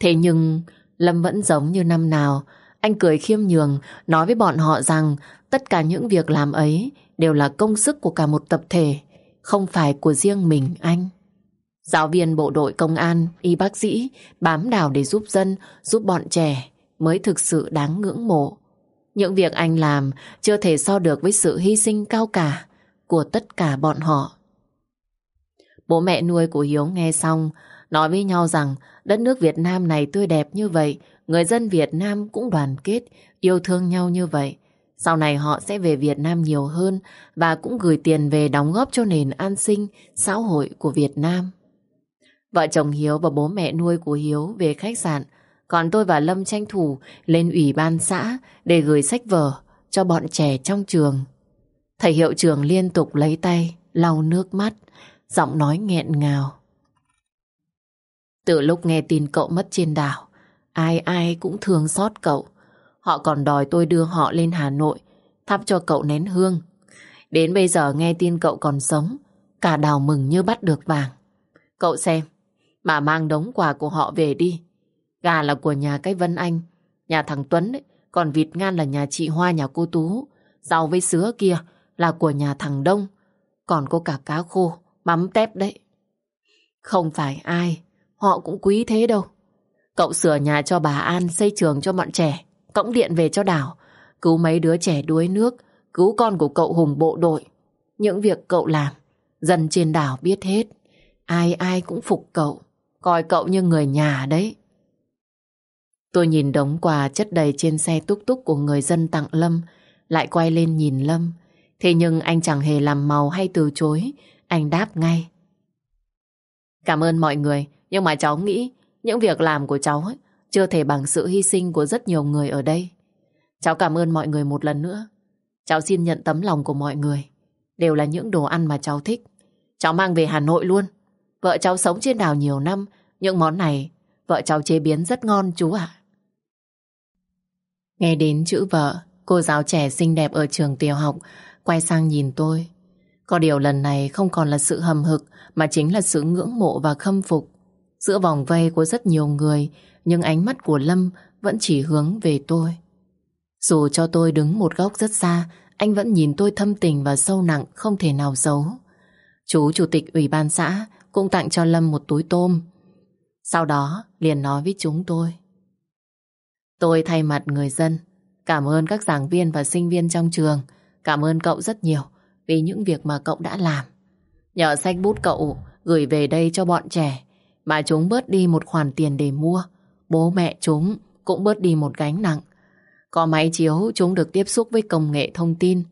Thế nhưng, Lâm vẫn giống như năm nào, anh cười khiêm nhường, nói với bọn họ rằng tất cả những việc làm ấy đều là công sức của cả một tập thể, không phải của riêng mình anh. Giáo viên bộ đội công an, y bác sĩ bám đảo để giúp dân, giúp bọn trẻ mới thực sự đáng ngưỡng mộ. Những việc anh làm chưa thể so được với sự hy sinh cao cả của tất cả bọn họ. Bố mẹ nuôi của Hiếu nghe xong nói với nhau rằng đất nước Việt Nam này tươi đẹp như vậy, người dân Việt Nam cũng đoàn kết, yêu thương nhau như vậy. Sau này họ sẽ về Việt Nam nhiều hơn và cũng gửi tiền về đóng góp cho nền an sinh xã hội của Việt Nam. Vợ chồng Hiếu và bố mẹ nuôi của Hiếu về khách sạn, còn tôi và Lâm tranh thủ lên ủy ban xã để gửi sách vở cho bọn trẻ trong trường. Thầy hiệu trưởng liên tục lấy tay, lau nước mắt, giọng nói nghẹn ngào. Từ lúc nghe tin cậu mất trên đảo, ai ai cũng thương xót cậu. Họ còn đòi tôi đưa họ lên Hà Nội, thắp cho cậu nén hương. Đến bây giờ nghe tin cậu còn sống, cả đào mừng như bắt được vàng. Cậu xem, mà mang đống quà của họ về đi. Gà là của nhà cái Vân Anh, nhà thằng Tuấn ấy, còn vịt ngan là nhà chị Hoa nhà cô Tú. Rau với sứa kia là của nhà thằng Đông, còn có cả cá khô, mắm tép đấy. Không phải ai, họ cũng quý thế đâu. Cậu sửa nhà cho bà An, xây trường cho bọn trẻ, cõng điện về cho đảo, cứu mấy đứa trẻ đuối nước, cứu con của cậu Hùng bộ đội. Những việc cậu làm, dân trên đảo biết hết. Ai ai cũng phục cậu. Coi cậu như người nhà đấy. Tôi nhìn đống quà chất đầy trên xe túc túc của người dân tặng Lâm, lại quay lên nhìn Lâm. Thế nhưng anh chẳng hề làm màu hay từ chối, anh đáp ngay. Cảm ơn mọi người, nhưng mà cháu nghĩ những việc làm của cháu ấy, chưa thể bằng sự hy sinh của rất nhiều người ở đây. Cháu cảm ơn mọi người một lần nữa. Cháu xin nhận tấm lòng của mọi người. Đều là những đồ ăn mà cháu thích. Cháu mang về Hà Nội luôn. Vợ cháu sống trên đảo nhiều năm, những món này vợ cháu chế biến rất ngon chú ạ. Nghe đến chữ vợ, cô giáo trẻ xinh đẹp ở trường tiểu học quay sang nhìn tôi. Có điều lần này không còn là sự hầm hực mà chính là sự ngưỡng mộ và khâm phục. Giữa vòng vây của rất nhiều người, nhưng ánh mắt của Lâm vẫn chỉ hướng về tôi. Dù cho tôi đứng một góc rất xa, anh vẫn nhìn tôi thâm tình và sâu nặng không thể nào giấu. Chú chủ tịch ủy ban xã cũng tặng cho Lâm một túi tôm. Sau đó liền nói với chúng tôi. Tôi thay mặt người dân, cảm ơn các giảng viên và sinh viên trong trường, cảm ơn cậu rất nhiều vì những việc mà cậu đã làm. Nhờ sách bút cậu gửi về đây cho bọn trẻ, mà chúng bớt đi một khoản tiền để mua. Bố mẹ chúng cũng bớt đi một gánh nặng. Có máy chiếu chúng được tiếp xúc với công nghệ thông tin,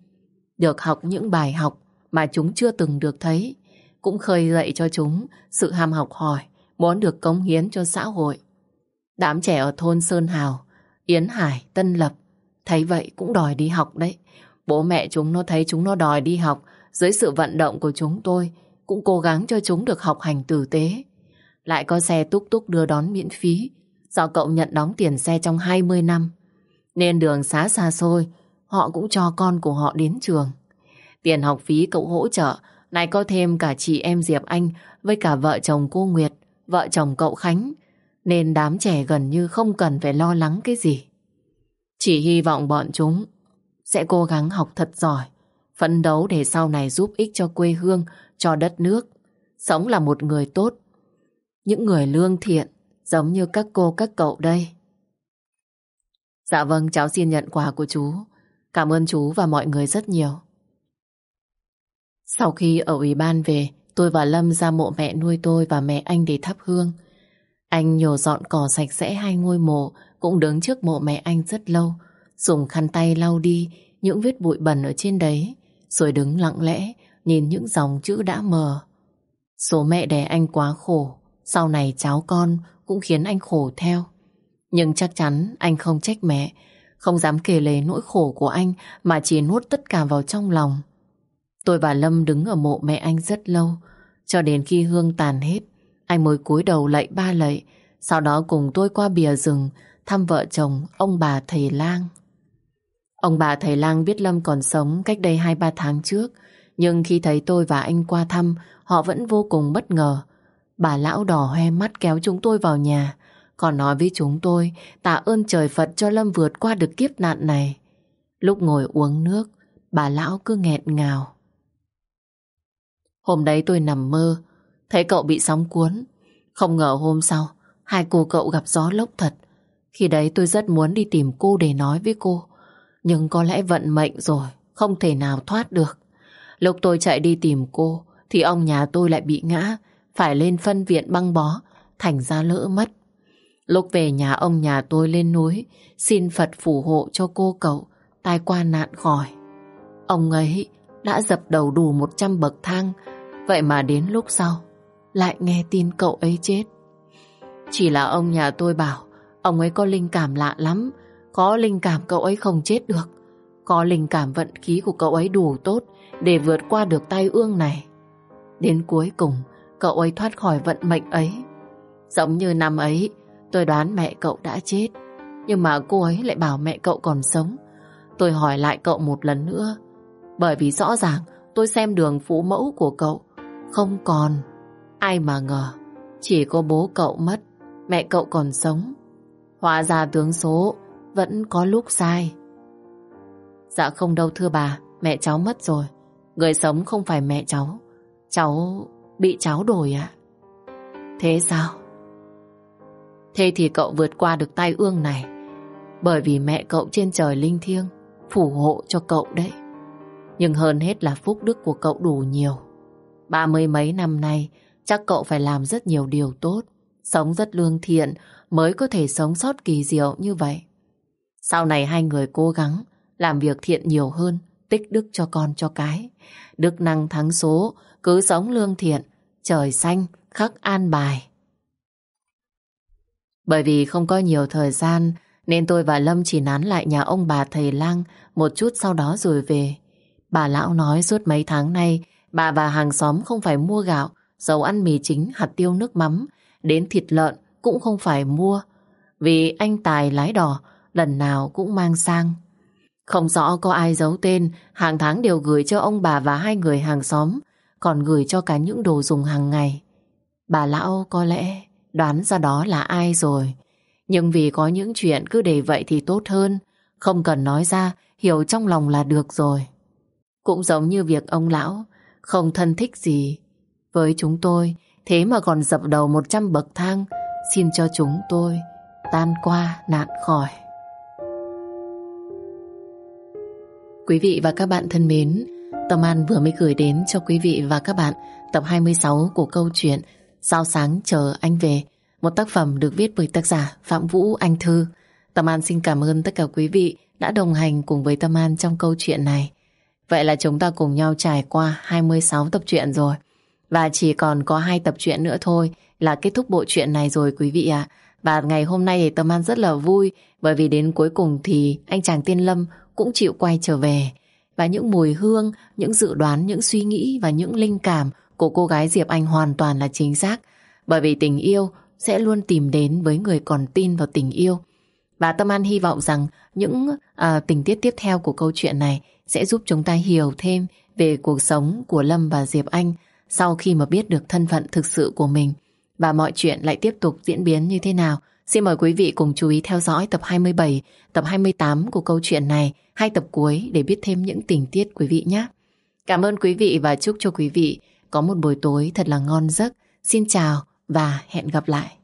được học những bài học mà chúng chưa từng được thấy cũng khơi dậy cho chúng sự ham học hỏi, muốn được cống hiến cho xã hội. Đám trẻ ở thôn Sơn Hào, Yến Hải, Tân Lập, thấy vậy cũng đòi đi học đấy. Bố mẹ chúng nó thấy chúng nó đòi đi học Dưới sự vận động của chúng tôi, cũng cố gắng cho chúng được học hành tử tế. Lại có xe túc túc đưa đón miễn phí, do cậu nhận đóng tiền xe trong 20 năm. Nên đường xá xa xôi, họ cũng cho con của họ đến trường. Tiền học phí cậu hỗ trợ, này có thêm cả chị em Diệp Anh với cả vợ chồng cô Nguyệt, vợ chồng cậu Khánh. Nên đám trẻ gần như không cần phải lo lắng cái gì. Chỉ hy vọng bọn chúng sẽ cố gắng học thật giỏi, phấn đấu để sau này giúp ích cho quê hương, cho đất nước. Sống là một người tốt, những người lương thiện, giống như các cô các cậu đây. Dạ vâng, cháu xin nhận quà của chú. Cảm ơn chú và mọi người rất nhiều. Sau khi ở ủy ban về, tôi và Lâm ra mộ mẹ nuôi tôi và mẹ anh để thắp hương. Anh nhổ dọn cỏ sạch sẽ hai ngôi mộ, cũng đứng trước mộ mẹ anh rất lâu, dùng khăn tay lau đi những vết bụi bẩn ở trên đấy, rồi đứng lặng lẽ nhìn những dòng chữ đã mờ. Số mẹ đẻ anh quá khổ, sau này cháu con cũng khiến anh khổ theo. Nhưng chắc chắn anh không trách mẹ, không dám kể lể nỗi khổ của anh mà chỉ nuốt tất cả vào trong lòng. Tôi và Lâm đứng ở mộ mẹ anh rất lâu, cho đến khi hương tàn hết, anh mới cúi đầu lạy ba lạy, sau đó cùng tôi qua bìa rừng thăm vợ chồng ông bà thầy lang. Ông bà thầy lang biết Lâm còn sống cách đây 2-3 tháng trước, nhưng khi thấy tôi và anh qua thăm, họ vẫn vô cùng bất ngờ. Bà lão đỏ hoe mắt kéo chúng tôi vào nhà, còn nói với chúng tôi tạ ơn trời Phật cho Lâm vượt qua được kiếp nạn này. Lúc ngồi uống nước, bà lão cứ nghẹn ngào. Hôm đấy tôi nằm mơ, thấy cậu bị sóng cuốn. Không ngờ hôm sau, hai cô cậu gặp gió lốc thật. Khi đấy tôi rất muốn đi tìm cô để nói với cô. Nhưng có lẽ vận mệnh rồi, không thể nào thoát được. Lúc tôi chạy đi tìm cô, thì ông nhà tôi lại bị ngã, phải lên phân viện băng bó, thành ra lỡ mất. Lúc về nhà ông nhà tôi lên núi, xin Phật phù hộ cho cô cậu, tai qua nạn khỏi. Ông ấy đã dập đầu đủ 100 bậc thang, vậy mà đến lúc sau, lại nghe tin cậu ấy chết. Chỉ là ông nhà tôi bảo, ông ấy có linh cảm lạ lắm, có linh cảm cậu ấy không chết được. Có linh cảm vận khí của cậu ấy đủ tốt để vượt qua được tai ương này. Đến cuối cùng, cậu ấy thoát khỏi vận mệnh ấy. Giống như năm ấy, tôi đoán mẹ cậu đã chết. Nhưng mà cô ấy lại bảo mẹ cậu còn sống. Tôi hỏi lại cậu một lần nữa. Bởi vì rõ ràng tôi xem đường phú mẫu của cậu không còn. Ai mà ngờ, chỉ có bố cậu mất, mẹ cậu còn sống. Hóa ra tướng số vẫn có lúc sai. Dạ không đâu thưa bà, mẹ cháu mất rồi. Người sống không phải mẹ cháu. Cháu bị cháu đổi ạ. Thế sao? Thế thì cậu vượt qua được tai ương này. Bởi vì mẹ cậu trên trời linh thiêng phù hộ cho cậu đấy. Nhưng hơn hết là phúc đức của cậu đủ nhiều. Ba mươi mấy năm nay chắc cậu phải làm rất nhiều điều tốt, sống rất lương thiện mới có thể sống sót kỳ diệu như vậy. Sau này hai người cố gắng làm việc thiện nhiều hơn, tích đức cho con cho cái. Đức năng thắng số, cứ sống lương thiện, trời xanh, khắc an bài. Bởi vì không có nhiều thời gian nên tôi và Lâm chỉ nán lại nhà ông bà thầy lang một chút sau đó rồi về. Bà lão nói suốt mấy tháng nay bà và hàng xóm không phải mua gạo, dầu ăn mì chính, hạt tiêu nước mắm, đến thịt lợn cũng không phải mua. Vì anh Tài lái đò lần nào cũng mang sang. Không rõ có ai giấu tên, hàng tháng đều gửi cho ông bà và hai người hàng xóm, còn gửi cho cả những đồ dùng hàng ngày. Bà lão có lẽ đoán ra đó là ai rồi. Nhưng vì có những chuyện cứ để vậy thì tốt hơn, không cần nói ra, hiểu trong lòng là được rồi. Cũng giống như việc ông lão không thân thích gì với chúng tôi, thế mà còn dập đầu một trăm bậc thang xin cho chúng tôi tan qua nạn khỏi. Quý vị và các bạn thân mến, Tâm An vừa mới gửi đến cho quý vị và các bạn tập 26 của câu chuyện Sao sáng chờ anh về, một tác phẩm được viết bởi tác giả Phạm Vũ Anh Thư. Tâm An xin cảm ơn tất cả quý vị đã đồng hành cùng với Tâm An trong câu chuyện này. Vậy là chúng ta cùng nhau trải qua 26 tập truyện rồi. Và chỉ còn có hai tập truyện nữa thôi là kết thúc bộ truyện này rồi quý vị ạ. Và ngày hôm nay thì Tâm An rất là vui bởi vì đến cuối cùng thì anh chàng Tiên Lâm cũng chịu quay trở về. và những mùi hương, những dự đoán, những suy nghĩ và những linh cảm của cô gái Diệp Anh hoàn toàn là chính xác. Bởi vì tình yêu sẽ luôn tìm đến với người còn tin vào tình yêu. Và Tâm An hy vọng rằng những à, tình tiết tiếp theo của câu chuyện này sẽ giúp chúng ta hiểu thêm về cuộc sống của Lâm và Diệp Anh sau khi mà biết được thân phận thực sự của mình và mọi chuyện lại tiếp tục diễn biến như thế nào. Xin mời quý vị cùng chú ý theo dõi tập 27, tập 28 của câu chuyện này, hai tập cuối để biết thêm những tình tiết quý vị nhé. Cảm ơn quý vị và chúc cho quý vị có một buổi tối thật là ngon giấc. Xin chào và hẹn gặp lại.